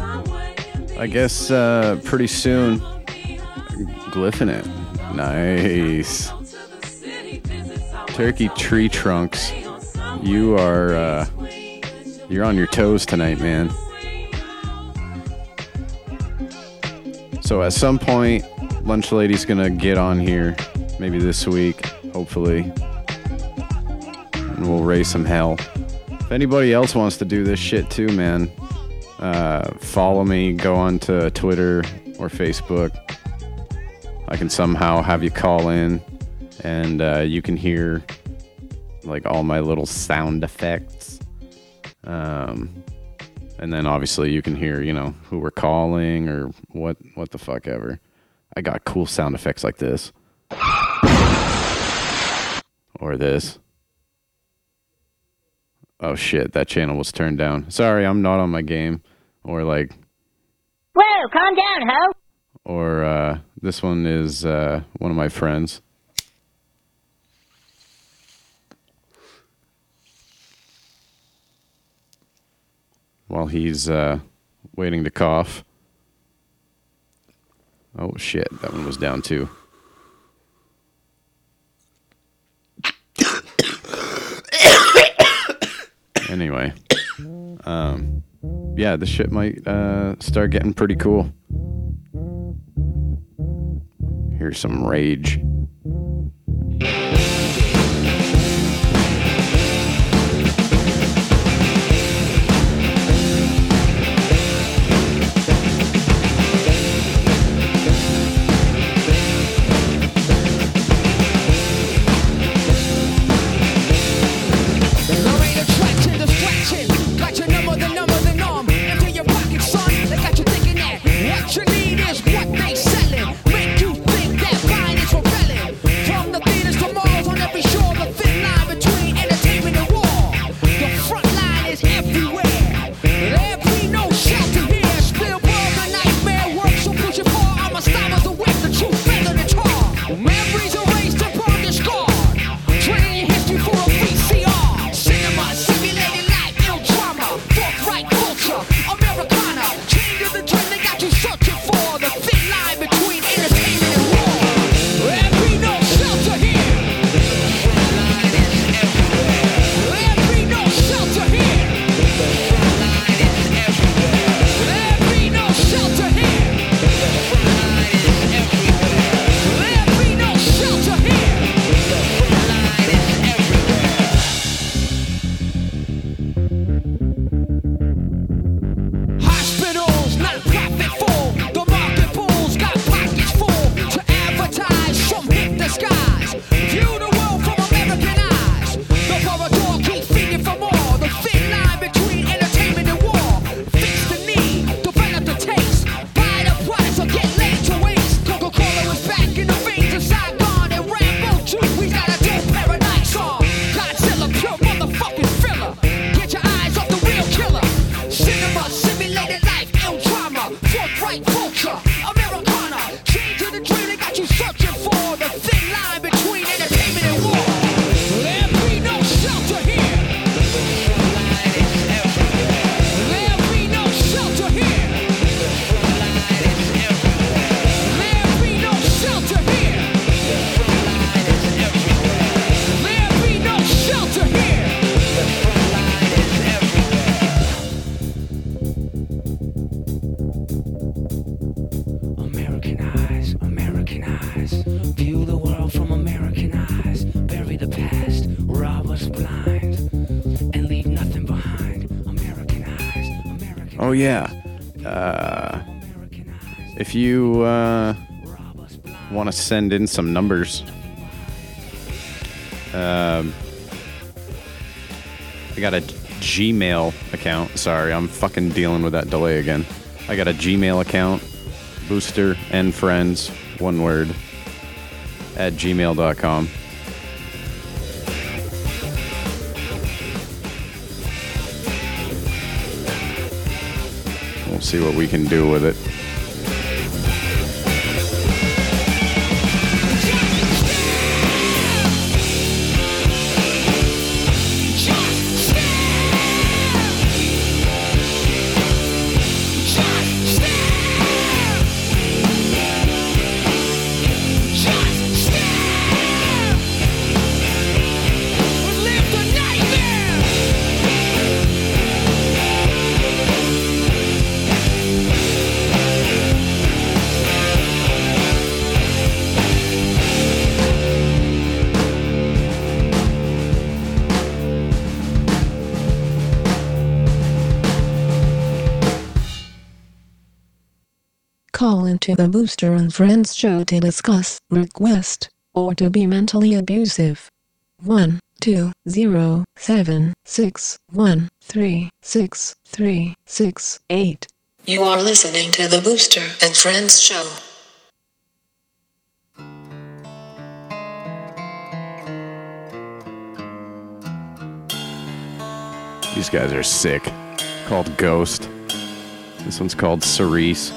I guess, uh, pretty soon, glyphing it. Nice. Turkey tree trunks. You are, uh, You're on your toes tonight, man. So at some point, Lunch Lady's gonna get on here, maybe this week, hopefully, and we'll raise some hell. If anybody else wants to do this shit too, man, uh, follow me. Go on to Twitter or Facebook. I can somehow have you call in, and uh, you can hear like all my little sound effects. Um, and then obviously you can hear, you know, who we're calling or what what the fuck ever. I got cool sound effects like this. Or this. Oh shit, that channel was turned down. Sorry, I'm not on my game. Or like Whoa, calm down, ho. or uh this one is uh one of my friends. While he's uh waiting to cough. Oh shit, that one was down too. anyway, um, yeah, this shit might uh, start getting pretty cool. Here's some rage. If you uh, want to send in some numbers, um, I got a Gmail account. Sorry, I'm fucking dealing with that delay again. I got a Gmail account, booster and friends, one word, at gmail.com. We'll see what we can do with it. to the Booster and Friends show to discuss, request, or to be mentally abusive. 1 two zero seven six one three six three six eight. You are listening to the Booster and Friends show. These guys are sick. Called Ghost. This one's called Cerise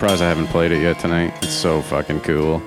surprised I haven't played it yet tonight. It's so fucking cool.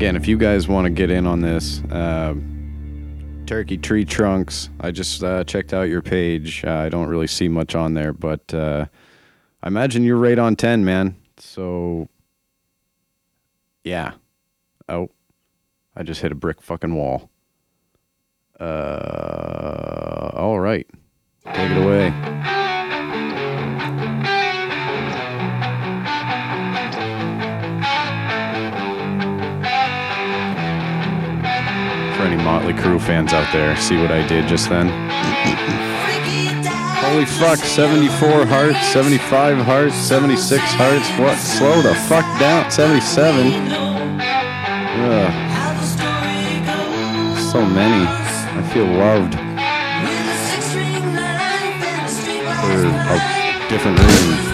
Again, if you guys want to get in on this, uh, Turkey Tree Trunks, I just uh, checked out your page. Uh, I don't really see much on there, but uh, I imagine you're right on 10, man. So, yeah. Oh, I just hit a brick fucking wall. Mötley Crüe fans out there, see what I did just then? Holy fuck, 74 hearts, 75 hearts, 76 hearts. What? Slow the fuck down. 77. Ugh. So many. I feel loved. For a different reason.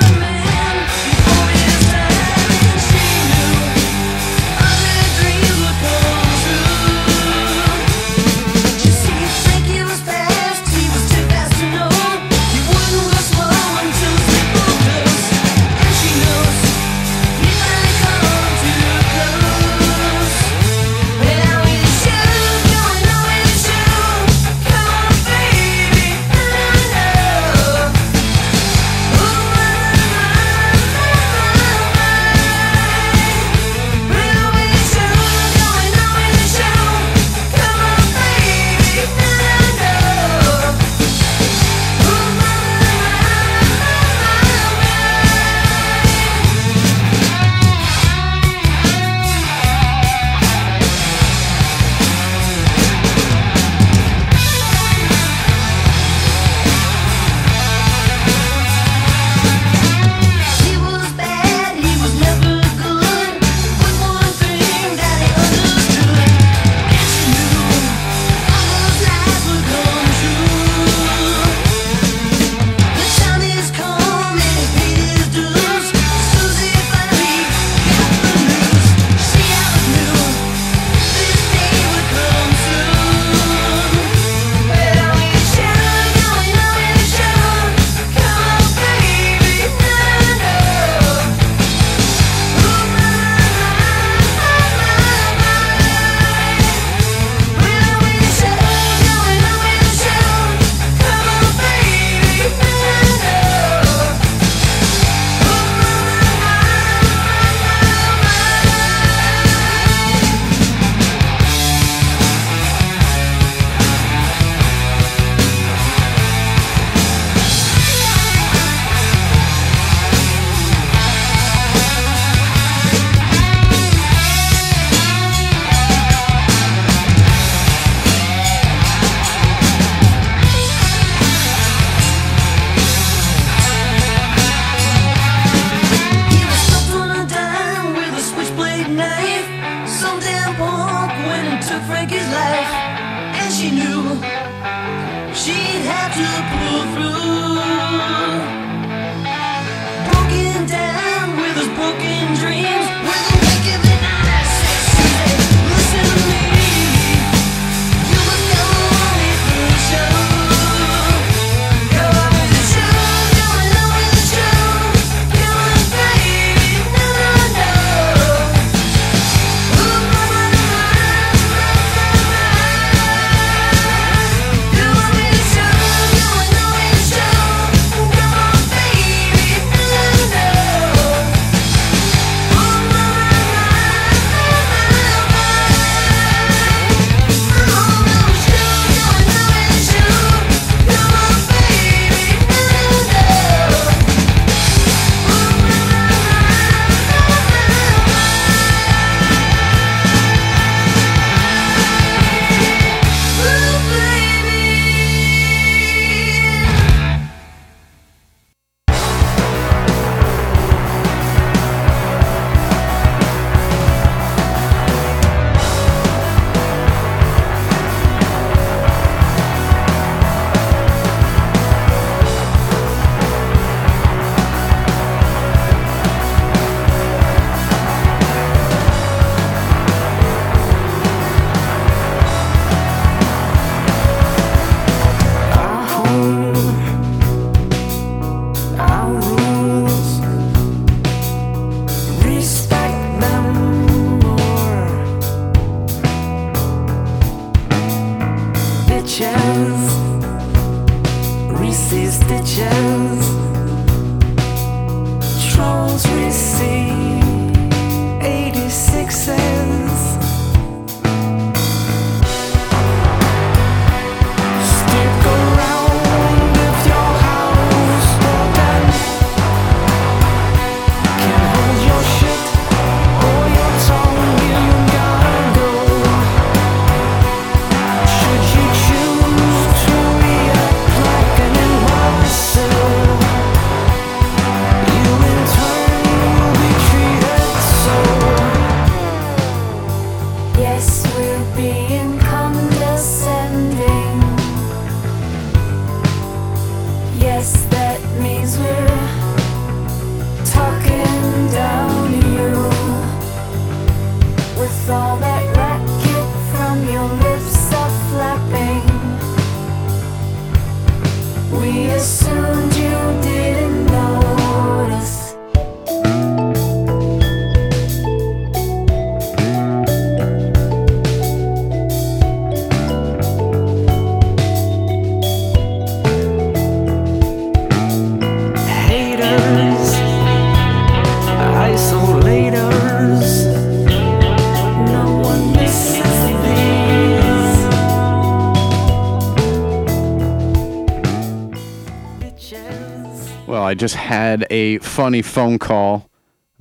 Well, I just had a funny phone call.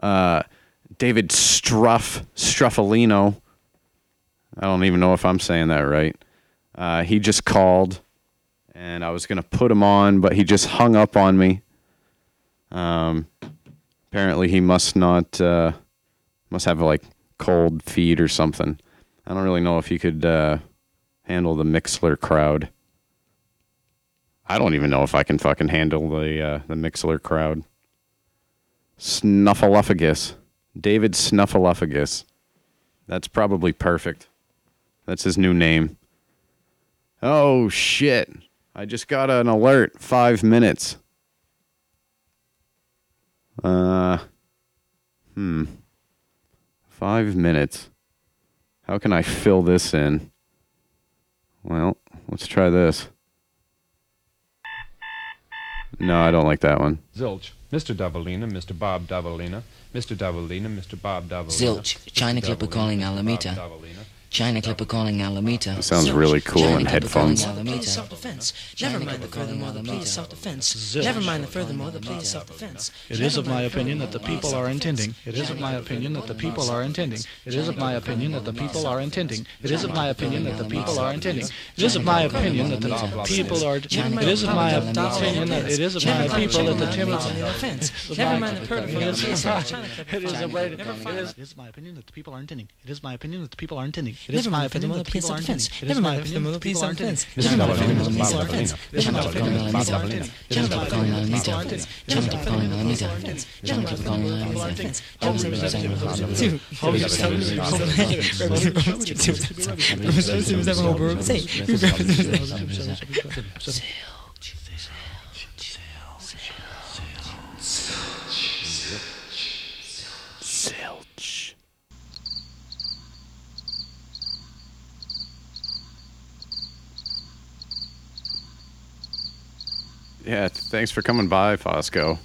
Uh, David Struff, Struffalino. I don't even know if I'm saying that right. Uh, he just called, and I was going to put him on, but he just hung up on me. Um, apparently, he must not, uh, must have like cold feet or something. I don't really know if he could uh, handle the Mixlr crowd. I don't even know if I can fucking handle the uh, the Mixlr crowd. Snuffleupagus, David Snuffleupagus. That's probably perfect. That's his new name. Oh shit! I just got an alert. Five minutes. Uh, hmm. Five minutes. How can I fill this in? Well, let's try this. No, I don't like that one. Zilch, Mr. Davalina, Mr. Bob Davalina, Mr. Davalina, Mr. Bob Davalina. Zilch, China Clipper calling Alameda. China Clipper calling Alameda. Sounds really cool China in headphones. Alameda. self-defense. Never mind the furthermore, the plea self-defense. Never mind the furthermore, the plea self-defense. It is of my opinion that the people are intending. It is of my opinion that the people are intending. It is of my opinion that the people are intending. It is of my opinion that the people are intending. It is of my opinion that the people are. It is of my opinion that it is of my people that the Timothy. Never mind the furthermore, the plea is It is of my my opinion that the people are intending. It is my opinion that the people are intending. It is my opinion that the people are intending. It is my opinion that the people are intending. It is my opinion that the people are intending. It is my opinion that the people are intending. It is my opinion that the people are intending. China Clipper calling Alameda. China Clipper calling Alameda. Zilch. Yeah, thanks for coming by, Fosco.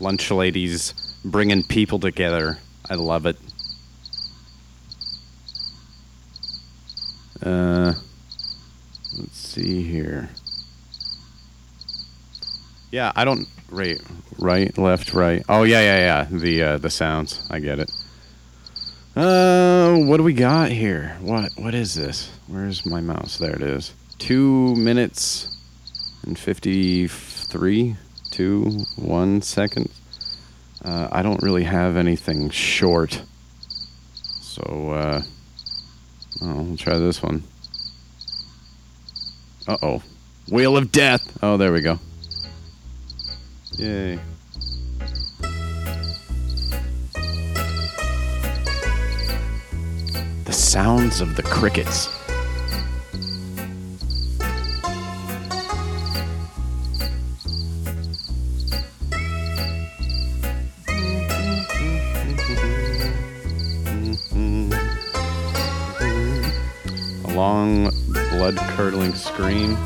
Lunch ladies bringing people together. I love it. Uh, let's see here. Yeah, I don't right, right, left, right. Oh yeah, yeah, yeah. The uh, the sounds. I get it. Uh, what do we got here? What what is this? Where's my mouse? There it is. Two minutes and fifty-three, two, one second. Uh, I don't really have anything short, so uh, oh, we'll try this one. Uh oh, Wheel of Death. Oh, there we go. Yay. The sounds of the crickets. Long, blood curdling scream.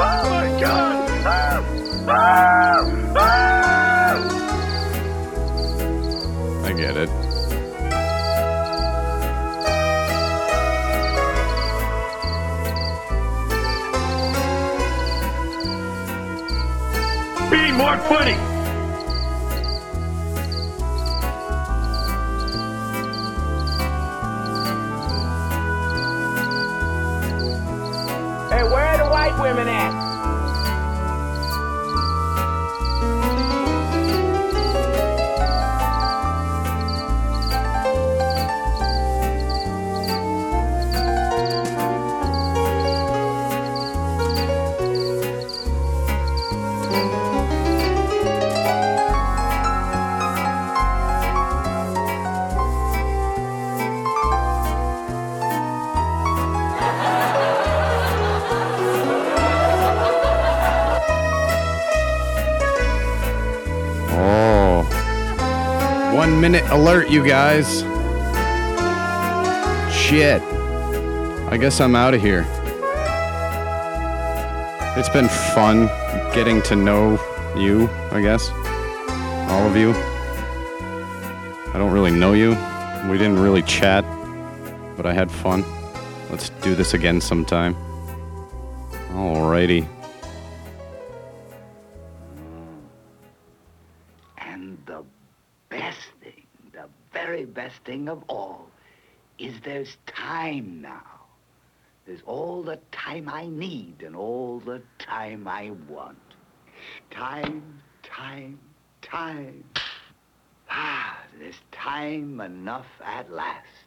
Oh my god! I get it. Be more funny! White women at? Minute alert, you guys. Shit. I guess I'm out of here. It's been fun getting to know you, I guess. All of you. I don't really know you. We didn't really chat, but I had fun. Let's do this again sometime. Alrighty. Thing of all, is there's time now. There's all the time I need and all the time I want. Time, time, time. Ah, there's time enough at last.